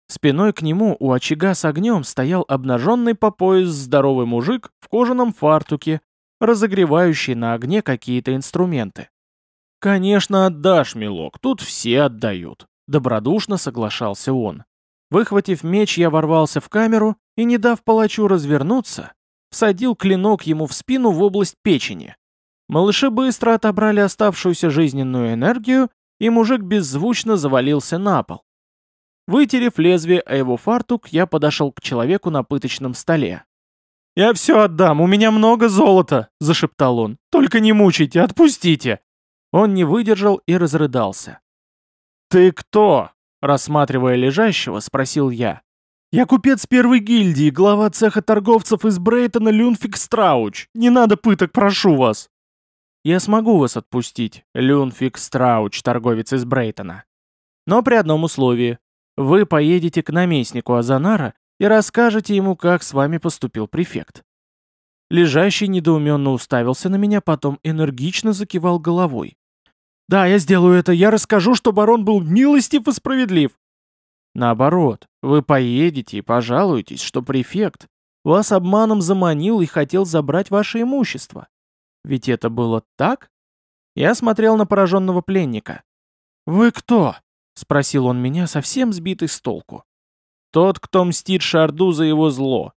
[SPEAKER 1] Спиной к нему у очага с огнем стоял обнаженный по пояс здоровый мужик в кожаном фартуке, разогревающий на огне какие-то инструменты. «Конечно отдашь, милок, тут все отдают», — добродушно соглашался он. Выхватив меч, я ворвался в камеру и, не дав палачу развернуться, всадил клинок ему в спину в область печени. Малыши быстро отобрали оставшуюся жизненную энергию, и мужик беззвучно завалился на пол. Вытерев лезвие о его фартук, я подошел к человеку на пыточном столе. «Я все отдам, у меня много золота!» – зашептал он. «Только не мучайте, отпустите!» Он не выдержал и разрыдался. «Ты кто?» – рассматривая лежащего, спросил я. «Я купец первой гильдии, глава цеха торговцев из Брейтона Люнфик Страуч. Не надо пыток, прошу вас!» «Я смогу вас отпустить, Люнфик Страуч, торговец из Брейтона. Но при одном условии. Вы поедете к наместнику Азанара и расскажете ему, как с вами поступил префект». Лежащий недоуменно уставился на меня, потом энергично закивал головой. «Да, я сделаю это. Я расскажу, что барон был милостив и справедлив». Наоборот, вы поедете и пожалуетесь, что префект вас обманом заманил и хотел забрать ваше имущество. Ведь это было так? Я смотрел на пораженного пленника. «Вы кто?» — спросил он меня, совсем сбитый с толку. «Тот, кто мстит Шарду за его зло.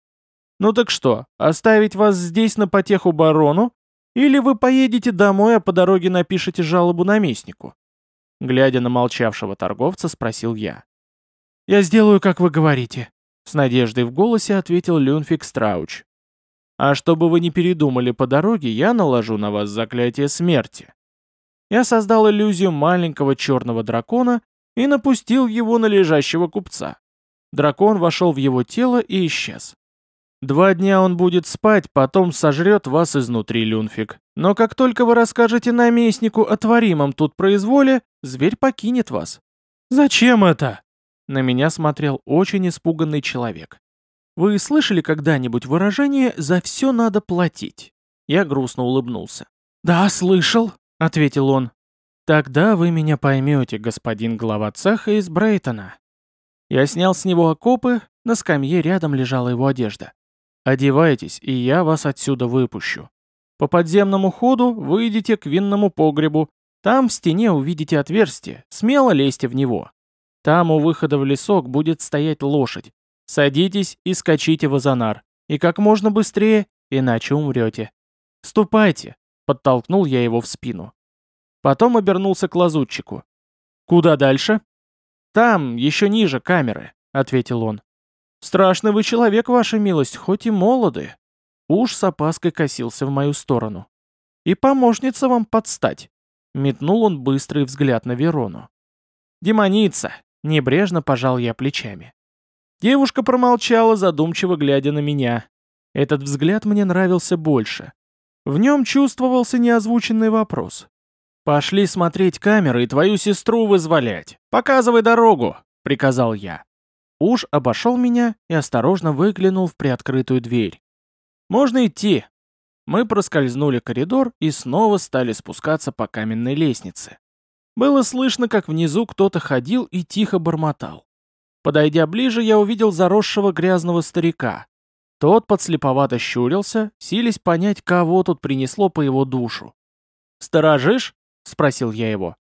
[SPEAKER 1] Ну так что, оставить вас здесь на потеху барону? Или вы поедете домой, а по дороге напишите жалобу наместнику?» Глядя на молчавшего торговца, спросил я. «Я сделаю, как вы говорите», — с надеждой в голосе ответил Люнфик Страуч. «А чтобы вы не передумали по дороге, я наложу на вас заклятие смерти. Я создал иллюзию маленького черного дракона и напустил его на лежащего купца. Дракон вошел в его тело и исчез. Два дня он будет спать, потом сожрет вас изнутри, Люнфик. Но как только вы расскажете наместнику о творимом тут произволе, зверь покинет вас. Зачем это? На меня смотрел очень испуганный человек. Вы слышали когда-нибудь выражение «за все надо платить»? Я грустно улыбнулся. Да, слышал. — ответил он. «Тогда вы меня поймете, господин глава цеха из Брейтона». Я снял с него окопы, на скамье рядом лежала его одежда. «Одевайтесь, и я вас отсюда выпущу. По подземному ходу выйдете к винному погребу, там в стене увидите отверстие, смело лезьте в него. Там у выхода в лесок будет стоять лошадь. Садитесь и скачите в Азанар, и как можно быстрее, иначе умрете. Ступайте, Подтолкнул я его в спину. Потом обернулся к лазутчику. «Куда дальше?» «Там, еще ниже, камеры», — ответил он. «Страшный вы человек, ваша милость, хоть и молоды». Уж с опаской косился в мою сторону. «И помощница вам подстать», — метнул он быстрый взгляд на Верону. «Демоница», — небрежно пожал я плечами. Девушка промолчала, задумчиво глядя на меня. Этот взгляд мне нравился больше. В нем чувствовался неозвученный вопрос. «Пошли смотреть камеры и твою сестру вызволять. Показывай дорогу», — приказал я. Уж обошел меня и осторожно выглянул в приоткрытую дверь. «Можно идти». Мы проскользнули коридор и снова стали спускаться по каменной лестнице. Было слышно, как внизу кто-то ходил и тихо бормотал. Подойдя ближе, я увидел заросшего грязного старика. Тот подслеповато щурился, сились понять, кого тут принесло по его душу. «Сторожишь?» — спросил я его.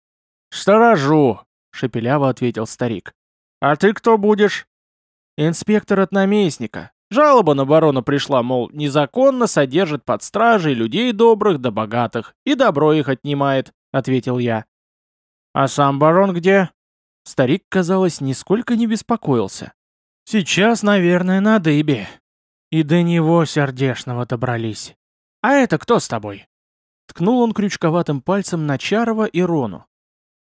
[SPEAKER 1] «Сторожу», — шепеляво ответил старик. «А ты кто будешь?» «Инспектор от наместника. Жалоба на барона пришла, мол, незаконно содержит под стражей людей добрых да богатых и добро их отнимает», — ответил я. «А сам барон где?» Старик, казалось, нисколько не беспокоился. «Сейчас, наверное, на дыбе», и до него сердешного добрались. А это кто с тобой? Ткнул он крючковатым пальцем на Чарова и Рону.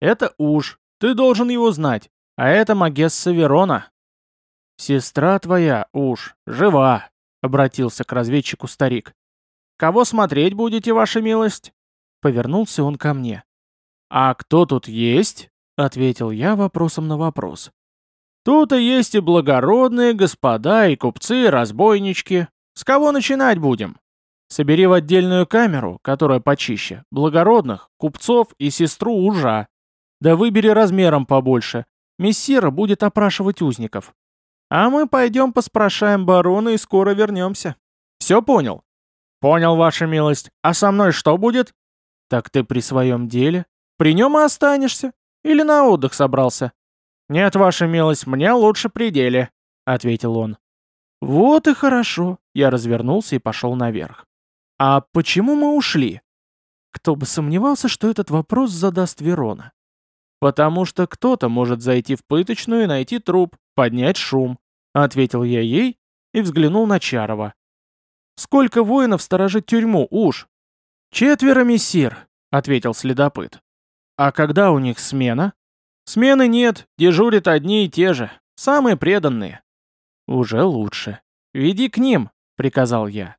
[SPEAKER 1] Это уж, ты должен его знать, а это Магесса Верона. Сестра твоя, уж, жива, обратился к разведчику старик. Кого смотреть будете, ваша милость? Повернулся он ко мне. А кто тут есть? Ответил я вопросом на вопрос. Тут и есть и благородные господа, и купцы, и разбойнички. С кого начинать будем? Собери в отдельную камеру, которая почище, благородных, купцов и сестру ужа. Да выбери размером побольше. Мессира будет опрашивать узников. А мы пойдем поспрашаем барона и скоро вернемся. Все понял? Понял, ваша милость. А со мной что будет? Так ты при своем деле? При нем и останешься? Или на отдых собрался? «Нет, ваша милость, мне лучше при деле», — ответил он. «Вот и хорошо», — я развернулся и пошел наверх. «А почему мы ушли?» Кто бы сомневался, что этот вопрос задаст Верона. «Потому что кто-то может зайти в пыточную и найти труп, поднять шум», — ответил я ей и взглянул на Чарова. «Сколько воинов сторожит тюрьму, уж?» «Четверо, мессир», — ответил следопыт. «А когда у них смена?» Смены нет, дежурят одни и те же, самые преданные. Уже лучше. Веди к ним, приказал я.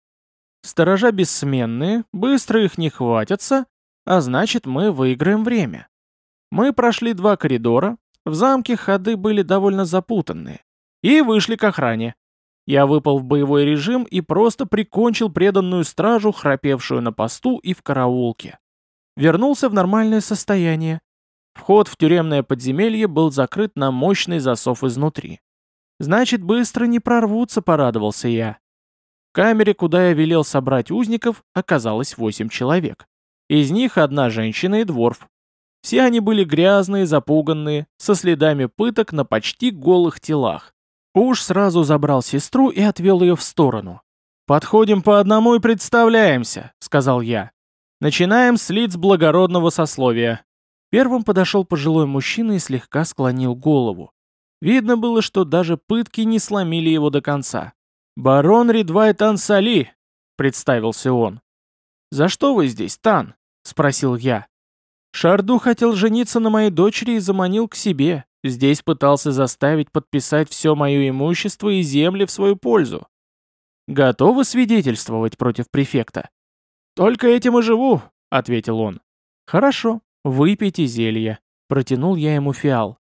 [SPEAKER 1] Сторожа бессменные, быстро их не хватятся, а значит мы выиграем время. Мы прошли два коридора, в замке ходы были довольно запутанные, и вышли к охране. Я выпал в боевой режим и просто прикончил преданную стражу, храпевшую на посту и в караулке. Вернулся в нормальное состояние, Вход в тюремное подземелье был закрыт на мощный засов изнутри. Значит, быстро не прорвутся, порадовался я. В камере, куда я велел собрать узников, оказалось восемь человек. Из них одна женщина и дворф. Все они были грязные, запуганные, со следами пыток на почти голых телах. Уж сразу забрал сестру и отвел ее в сторону. «Подходим по одному и представляемся», — сказал я. «Начинаем с лиц благородного сословия». Первым подошел пожилой мужчина и слегка склонил голову. Видно было, что даже пытки не сломили его до конца. «Барон Ридвай Тансали», — представился он. «За что вы здесь, Тан?» — спросил я. «Шарду хотел жениться на моей дочери и заманил к себе. Здесь пытался заставить подписать все мое имущество и земли в свою пользу. Готовы свидетельствовать против префекта?» «Только этим и живу», — ответил он. «Хорошо, выпейте зелье», — протянул я ему фиал.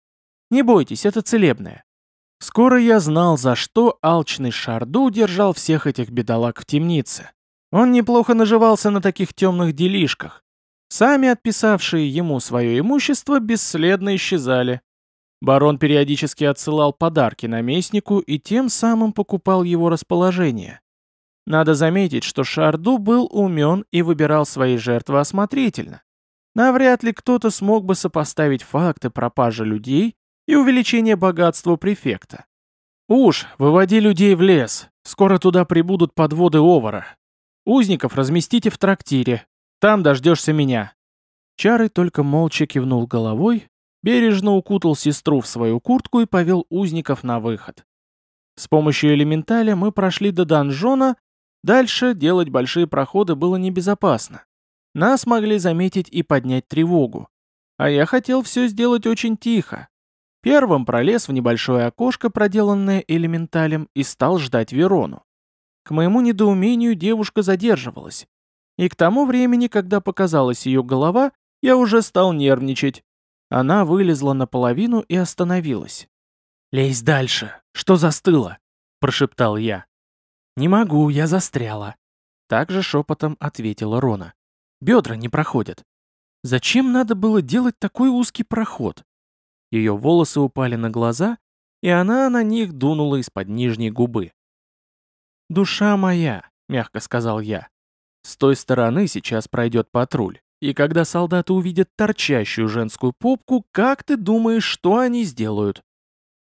[SPEAKER 1] Не бойтесь, это целебное. Скоро я знал, за что алчный Шарду держал всех этих бедолаг в темнице. Он неплохо наживался на таких темных делишках. Сами отписавшие ему свое имущество бесследно исчезали. Барон периодически отсылал подарки наместнику и тем самым покупал его расположение. Надо заметить, что Шарду был умен и выбирал свои жертвы осмотрительно. Навряд ли кто-то смог бы сопоставить факты пропажи людей и увеличение богатства префекта. Уж, выводи людей в лес, скоро туда прибудут подводы Овара. Узников разместите в трактире, там дождешься меня». Чары только молча кивнул головой, бережно укутал сестру в свою куртку и повел узников на выход. С помощью элементаля мы прошли до донжона, дальше делать большие проходы было небезопасно. Нас могли заметить и поднять тревогу. А я хотел все сделать очень тихо, Первым пролез в небольшое окошко, проделанное элементалем, и стал ждать Верону. К моему недоумению девушка задерживалась. И к тому времени, когда показалась ее голова, я уже стал нервничать. Она вылезла наполовину и остановилась. «Лезь дальше! Что застыло?» – прошептал я. «Не могу, я застряла». Также шепотом ответила Рона. «Бедра не проходят. Зачем надо было делать такой узкий проход? Ее волосы упали на глаза, и она на них дунула из-под нижней губы. «Душа моя», — мягко сказал я, — «с той стороны сейчас пройдет патруль, и когда солдаты увидят торчащую женскую попку, как ты думаешь, что они сделают?»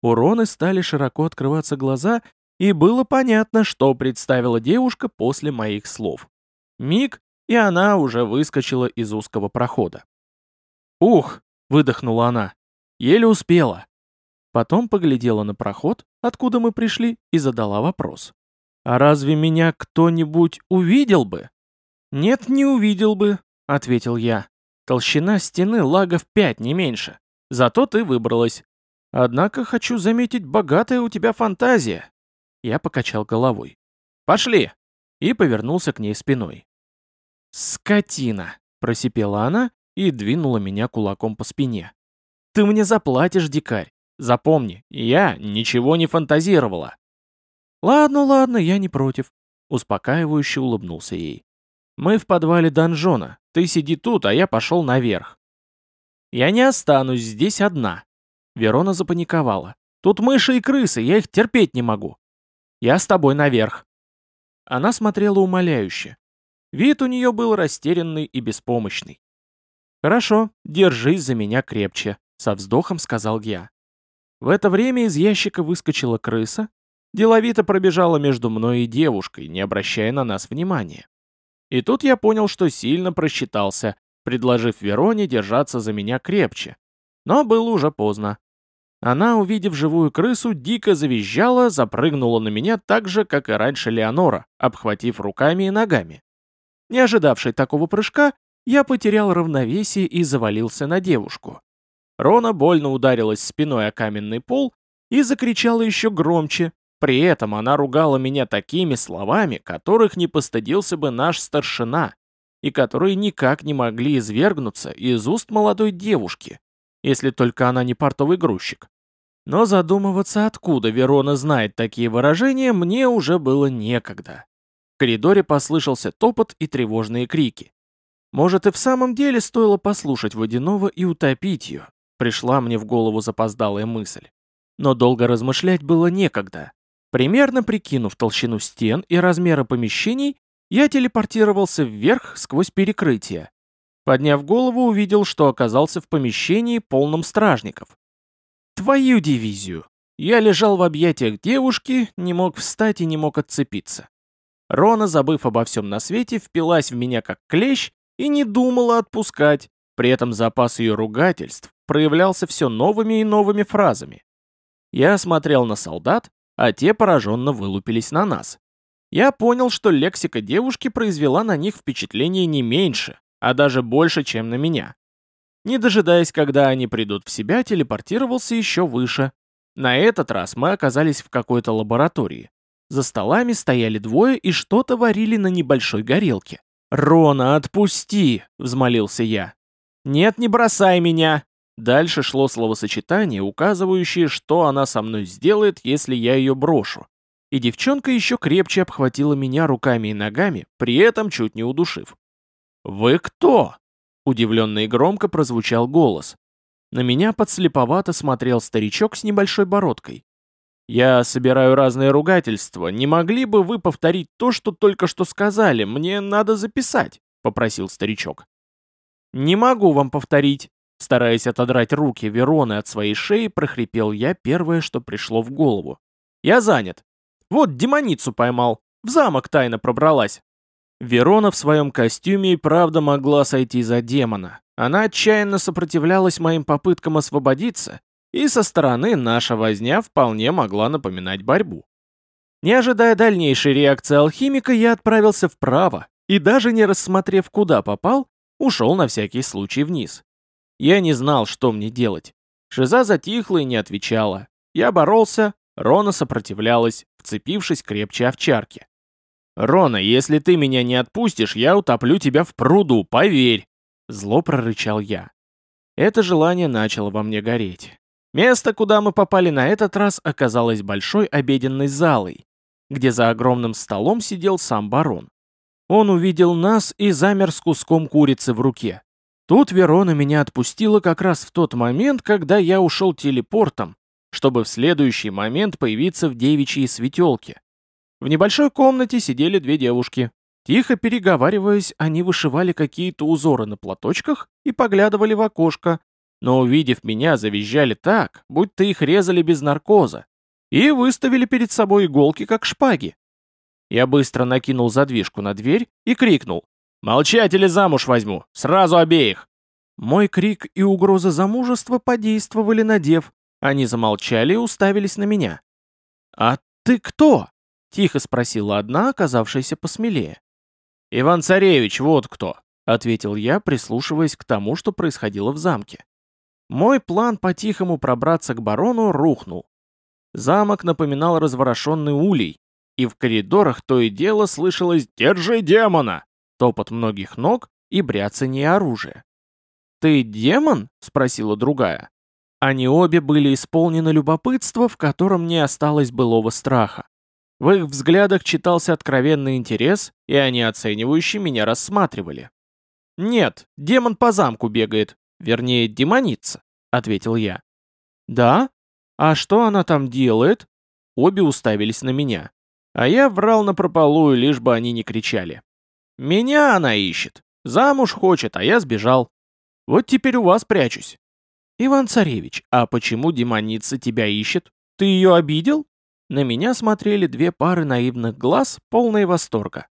[SPEAKER 1] У Роны стали широко открываться глаза, и было понятно, что представила девушка после моих слов. Миг, и она уже выскочила из узкого прохода. «Ух!» — выдохнула она. Еле успела. Потом поглядела на проход, откуда мы пришли, и задала вопрос. «А разве меня кто-нибудь увидел бы?» «Нет, не увидел бы», — ответил я. «Толщина стены лагов пять, не меньше. Зато ты выбралась. Однако хочу заметить, богатая у тебя фантазия». Я покачал головой. «Пошли!» И повернулся к ней спиной. «Скотина!» — просипела она и двинула меня кулаком по спине. Ты мне заплатишь, дикарь. Запомни, я ничего не фантазировала. Ладно, ладно, я не против. Успокаивающе улыбнулся ей. Мы в подвале донжона. Ты сиди тут, а я пошел наверх. Я не останусь здесь одна. Верона запаниковала. Тут мыши и крысы, я их терпеть не могу. Я с тобой наверх. Она смотрела умоляюще. Вид у нее был растерянный и беспомощный. «Хорошо, держись за меня крепче», со вздохом сказал я. В это время из ящика выскочила крыса, деловито пробежала между мной и девушкой, не обращая на нас внимания. И тут я понял, что сильно просчитался, предложив Вероне держаться за меня крепче. Но было уже поздно. Она, увидев живую крысу, дико завизжала, запрыгнула на меня так же, как и раньше Леонора, обхватив руками и ногами. Не ожидавший такого прыжка, я потерял равновесие и завалился на девушку. Рона больно ударилась спиной о каменный пол и закричала еще громче. При этом она ругала меня такими словами, которых не постыдился бы наш старшина, и которые никак не могли извергнуться из уст молодой девушки, если только она не портовый грузчик. Но задумываться, откуда Верона знает такие выражения, мне уже было некогда. В коридоре послышался топот и тревожные крики. Может, и в самом деле стоило послушать Водянова и утопить ее, пришла мне в голову запоздалая мысль. Но долго размышлять было некогда. Примерно прикинув толщину стен и размеры помещений, я телепортировался вверх сквозь перекрытие. Подняв голову, увидел, что оказался в помещении, полном стражников. Твою дивизию! Я лежал в объятиях девушки, не мог встать и не мог отцепиться. Рона, забыв обо всем на свете, впилась в меня как клещ и не думала отпускать. При этом запас ее ругательств проявлялся все новыми и новыми фразами. Я смотрел на солдат, а те пораженно вылупились на нас. Я понял, что лексика девушки произвела на них впечатление не меньше, а даже больше, чем на меня. Не дожидаясь, когда они придут в себя, телепортировался еще выше. На этот раз мы оказались в какой-то лаборатории. За столами стояли двое и что-то варили на небольшой горелке. «Рона, отпусти!» — взмолился я. «Нет, не бросай меня!» Дальше шло словосочетание, указывающее, что она со мной сделает, если я ее брошу. И девчонка еще крепче обхватила меня руками и ногами, при этом чуть не удушив. «Вы кто?» — удивленно и громко прозвучал голос. На меня подслеповато смотрел старичок с небольшой бородкой. «Я собираю разные ругательства. Не могли бы вы повторить то, что только что сказали? Мне надо записать», — попросил старичок. «Не могу вам повторить», Стараясь отодрать руки Вероны от своей шеи, прохрипел я первое, что пришло в голову. «Я занят. Вот демоницу поймал. В замок тайно пробралась». Верона в своем костюме и правда могла сойти за демона. Она отчаянно сопротивлялась моим попыткам освободиться, и со стороны наша возня вполне могла напоминать борьбу. Не ожидая дальнейшей реакции алхимика, я отправился вправо и даже не рассмотрев, куда попал, ушел на всякий случай вниз. Я не знал, что мне делать. Шиза затихла и не отвечала. Я боролся, Рона сопротивлялась, вцепившись крепче овчарки. «Рона, если ты меня не отпустишь, я утоплю тебя в пруду, поверь!» Зло прорычал я. Это желание начало во мне гореть. Место, куда мы попали на этот раз, оказалось большой обеденной залой, где за огромным столом сидел сам барон. Он увидел нас и замер с куском курицы в руке. Тут Верона меня отпустила как раз в тот момент, когда я ушел телепортом, чтобы в следующий момент появиться в девичьей светелке. В небольшой комнате сидели две девушки. Тихо переговариваясь, они вышивали какие-то узоры на платочках и поглядывали в окошко, но увидев меня, завизжали так, будто их резали без наркоза, и выставили перед собой иголки, как шпаги. Я быстро накинул задвижку на дверь и крикнул «Молчать или замуж возьму! Сразу обеих!» Мой крик и угроза замужества подействовали на дев. Они замолчали и уставились на меня. «А ты кто?» — тихо спросила одна, оказавшаяся посмелее. «Иван-царевич, вот кто!» — ответил я, прислушиваясь к тому, что происходило в замке. Мой план по-тихому пробраться к барону рухнул. Замок напоминал разворошенный улей, и в коридорах то и дело слышалось «Держи демона!» Топот многих ног и бряцание оружия. «Ты демон?» — спросила другая. Они обе были исполнены любопытства, в котором не осталось былого страха. В их взглядах читался откровенный интерес, и они оценивающе меня рассматривали. «Нет, демон по замку бегает, вернее, демоница», — ответил я. «Да? А что она там делает?» Обе уставились на меня. А я врал напропалую, лишь бы они не кричали. Меня она ищет. Замуж хочет, а я сбежал. Вот теперь у вас прячусь. Иван-царевич, а почему демоница тебя ищет? Ты ее обидел? На меня смотрели две пары наивных глаз, полные восторга.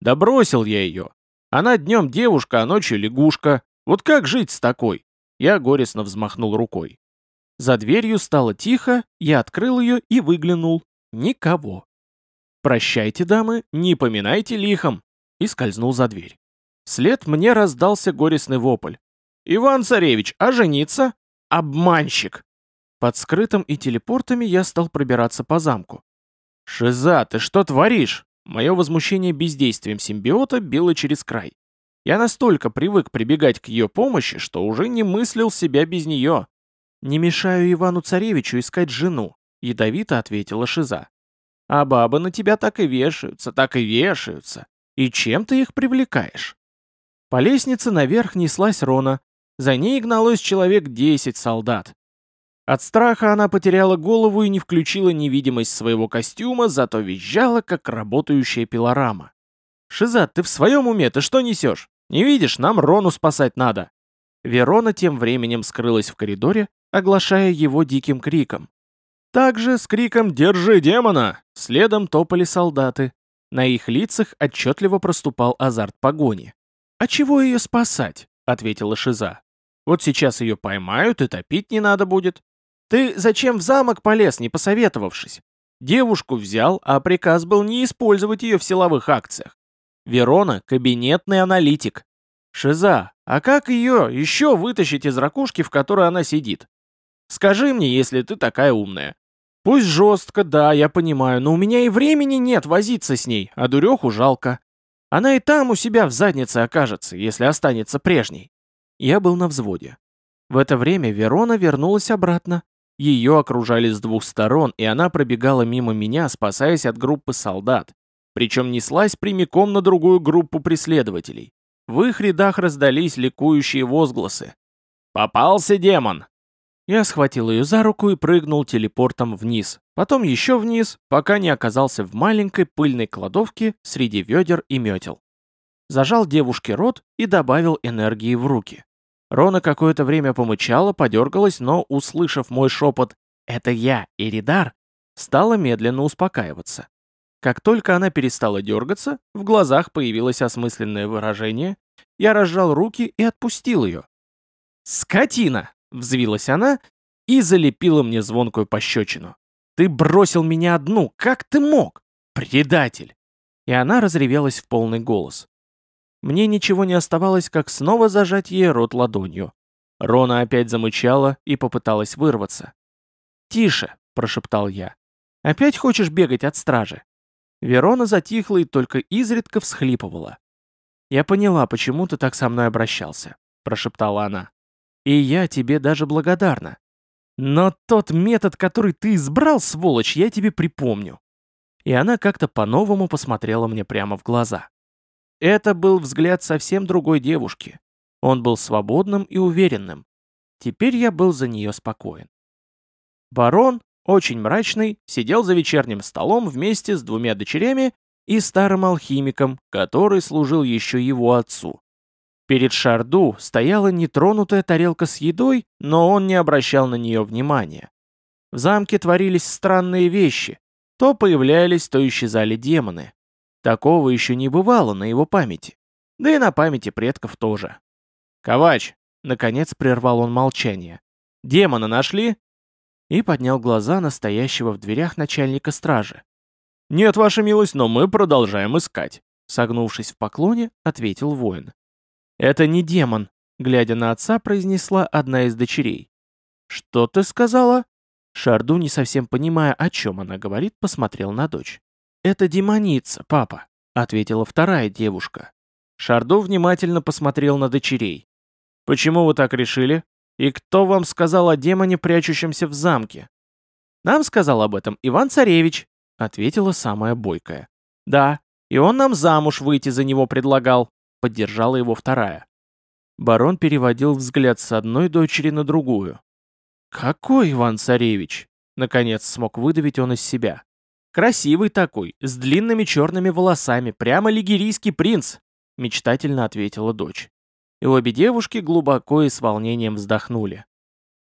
[SPEAKER 1] Да бросил я ее. Она днем девушка, а ночью лягушка. Вот как жить с такой? Я горестно взмахнул рукой. За дверью стало тихо, я открыл ее и выглянул. Никого. «Прощайте, дамы, не поминайте лихом и скользнул за дверь. Вслед мне раздался горестный вопль. «Иван-царевич, а жениться? Обманщик!» Под скрытым и телепортами я стал пробираться по замку. «Шиза, ты что творишь?» Мое возмущение бездействием симбиота било через край. Я настолько привык прибегать к ее помощи, что уже не мыслил себя без нее. «Не мешаю Ивану-царевичу искать жену», — ядовито ответила Шиза. «А бабы на тебя так и вешаются, так и вешаются. И чем ты их привлекаешь? По лестнице наверх неслась Рона. За ней гналось человек десять солдат. От страха она потеряла голову и не включила невидимость своего костюма, зато визжала, как работающая пилорама. «Шиза, ты в своем уме? Ты что несешь? Не видишь, нам Рону спасать надо!» Верона тем временем скрылась в коридоре, оглашая его диким криком. Также с криком «Держи демона!» следом топали солдаты. На их лицах отчетливо проступал азарт погони. «А чего ее спасать?» — ответила Шиза. «Вот сейчас ее поймают и топить не надо будет. Ты зачем в замок полез, не посоветовавшись? Девушку взял, а приказ был не использовать ее в силовых акциях. Верона — кабинетный аналитик. Шиза, а как ее еще вытащить из ракушки, в которой она сидит? Скажи мне, если ты такая умная. Пусть жестко, да, я понимаю, но у меня и времени нет возиться с ней, а дуреху жалко. Она и там у себя в заднице окажется, если останется прежней. Я был на взводе. В это время Верона вернулась обратно. Ее окружали с двух сторон, и она пробегала мимо меня, спасаясь от группы солдат. Причем неслась прямиком на другую группу преследователей. В их рядах раздались ликующие возгласы. «Попался демон!» Я схватил ее за руку и прыгнул телепортом вниз, потом еще вниз, пока не оказался в маленькой пыльной кладовке среди ведер и метел. Зажал девушке рот и добавил энергии в руки. Рона какое-то время помычала, подергалась, но, услышав мой шепот «Это я, Иридар», стала медленно успокаиваться. Как только она перестала дергаться, в глазах появилось осмысленное выражение, я разжал руки и отпустил ее. «Скотина!» — взвилась она и залепила мне звонкую пощечину. «Ты бросил меня одну! Как ты мог? Предатель!» И она разревелась в полный голос. Мне ничего не оставалось, как снова зажать ей рот ладонью. Рона опять замычала и попыталась вырваться. «Тише!» — прошептал я. «Опять хочешь бегать от стражи?» Верона затихла и только изредка всхлипывала. «Я поняла, почему ты так со мной обращался», — прошептала она. «И я тебе даже благодарна. Но тот метод, который ты избрал, сволочь, я тебе припомню». И она как-то по-новому посмотрела мне прямо в глаза. Это был взгляд совсем другой девушки. Он был свободным и уверенным. Теперь я был за нее спокоен. Барон, очень мрачный, сидел за вечерним столом вместе с двумя дочерями и старым алхимиком, который служил еще его отцу. Перед Шарду стояла нетронутая тарелка с едой, но он не обращал на нее внимания. В замке творились странные вещи. То появлялись, то исчезали демоны. Такого еще не бывало на его памяти. Да и на памяти предков тоже. «Ковач!» — наконец прервал он молчание. «Демона нашли?» и поднял глаза настоящего в дверях начальника стражи. «Нет, ваша милость, но мы продолжаем искать», — согнувшись в поклоне, ответил воин. «Это не демон», — глядя на отца, произнесла одна из дочерей. «Что ты сказала?» Шарду, не совсем понимая, о чем она говорит, посмотрел на дочь. «Это демоница, папа», — ответила вторая девушка. Шарду внимательно посмотрел на дочерей. «Почему вы так решили?» «И кто вам сказал о демоне, прячущемся в замке?» «Нам сказал об этом Иван-Царевич», — ответила самая бойкая. «Да, и он нам замуж выйти за него предлагал», — поддержала его вторая. Барон переводил взгляд с одной дочери на другую. «Какой Иван-Царевич?» — наконец смог выдавить он из себя. «Красивый такой, с длинными черными волосами, прямо лигерийский принц», — мечтательно ответила дочь и обе девушки глубоко и с волнением вздохнули.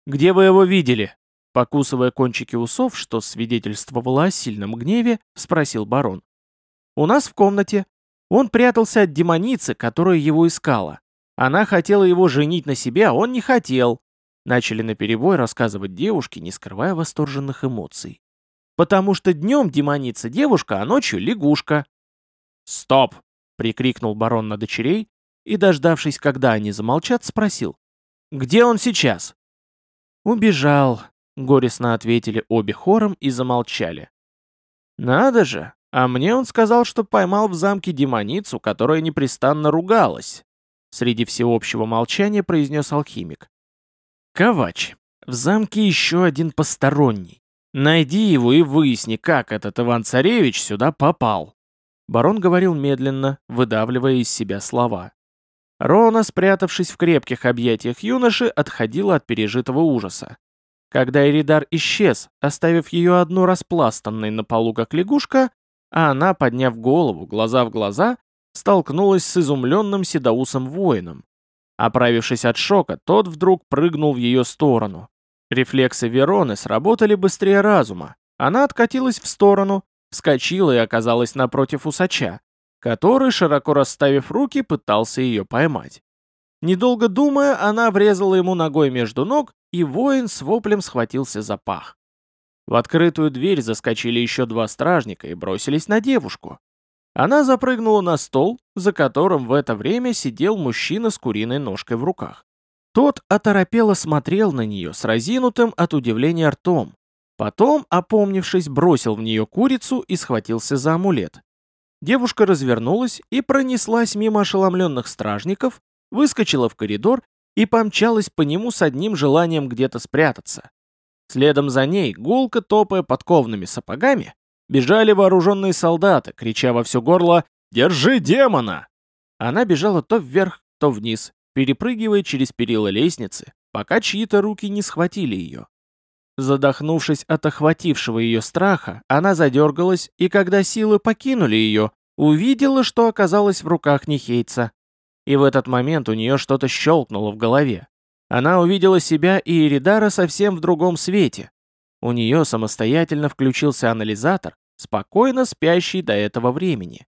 [SPEAKER 1] «Где вы его видели?» Покусывая кончики усов, что свидетельствовало о сильном гневе, спросил барон. «У нас в комнате. Он прятался от демоницы, которая его искала. Она хотела его женить на себе, а он не хотел». Начали наперебой рассказывать девушки, не скрывая восторженных эмоций. «Потому что днем демоница девушка, а ночью лягушка». «Стоп!» — прикрикнул барон на дочерей, и, дождавшись, когда они замолчат, спросил. «Где он сейчас?» «Убежал», — горестно ответили обе хором и замолчали. «Надо же, а мне он сказал, что поймал в замке демоницу, которая непрестанно ругалась», — среди всеобщего молчания произнес алхимик. «Ковач, в замке еще один посторонний. Найди его и выясни, как этот Иван-Царевич сюда попал». Барон говорил медленно, выдавливая из себя слова. Рона, спрятавшись в крепких объятиях юноши, отходила от пережитого ужаса. Когда Эридар исчез, оставив ее одну распластанной на полу как лягушка, а она, подняв голову, глаза в глаза, столкнулась с изумленным седоусом воином. Оправившись от шока, тот вдруг прыгнул в ее сторону. Рефлексы Вероны сработали быстрее разума. Она откатилась в сторону, вскочила и оказалась напротив усача, который, широко расставив руки, пытался ее поймать. Недолго думая, она врезала ему ногой между ног, и воин с воплем схватился за пах. В открытую дверь заскочили еще два стражника и бросились на девушку. Она запрыгнула на стол, за которым в это время сидел мужчина с куриной ножкой в руках. Тот оторопело смотрел на нее с разинутым от удивления ртом. Потом, опомнившись, бросил в нее курицу и схватился за амулет. Девушка развернулась и пронеслась мимо ошеломленных стражников, выскочила в коридор и помчалась по нему с одним желанием где-то спрятаться. Следом за ней, гулко топая подковными сапогами, Бежали вооруженные солдаты, крича во все горло «Держи демона!». Она бежала то вверх, то вниз, перепрыгивая через перила лестницы, пока чьи-то руки не схватили ее. Задохнувшись от охватившего ее страха, она задергалась, и когда силы покинули ее, увидела, что оказалось в руках Нихейца. И в этот момент у нее что-то щелкнуло в голове. Она увидела себя и Иридара совсем в другом свете. У нее самостоятельно включился анализатор, спокойно спящий до этого времени.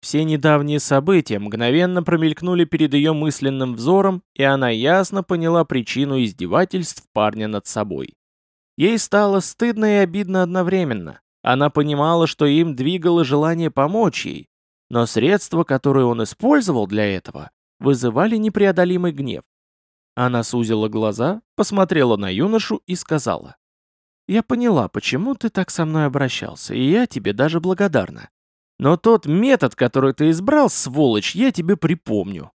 [SPEAKER 1] Все недавние события мгновенно промелькнули перед ее мысленным взором, и она ясно поняла причину издевательств парня над собой. Ей стало стыдно и обидно одновременно. Она понимала, что им двигало желание помочь ей, но средства, которые он использовал для этого, вызывали непреодолимый гнев. Она сузила глаза, посмотрела на юношу и сказала. Я поняла, почему ты так со мной обращался, и я тебе даже благодарна. Но тот метод, который ты избрал, сволочь, я тебе припомню.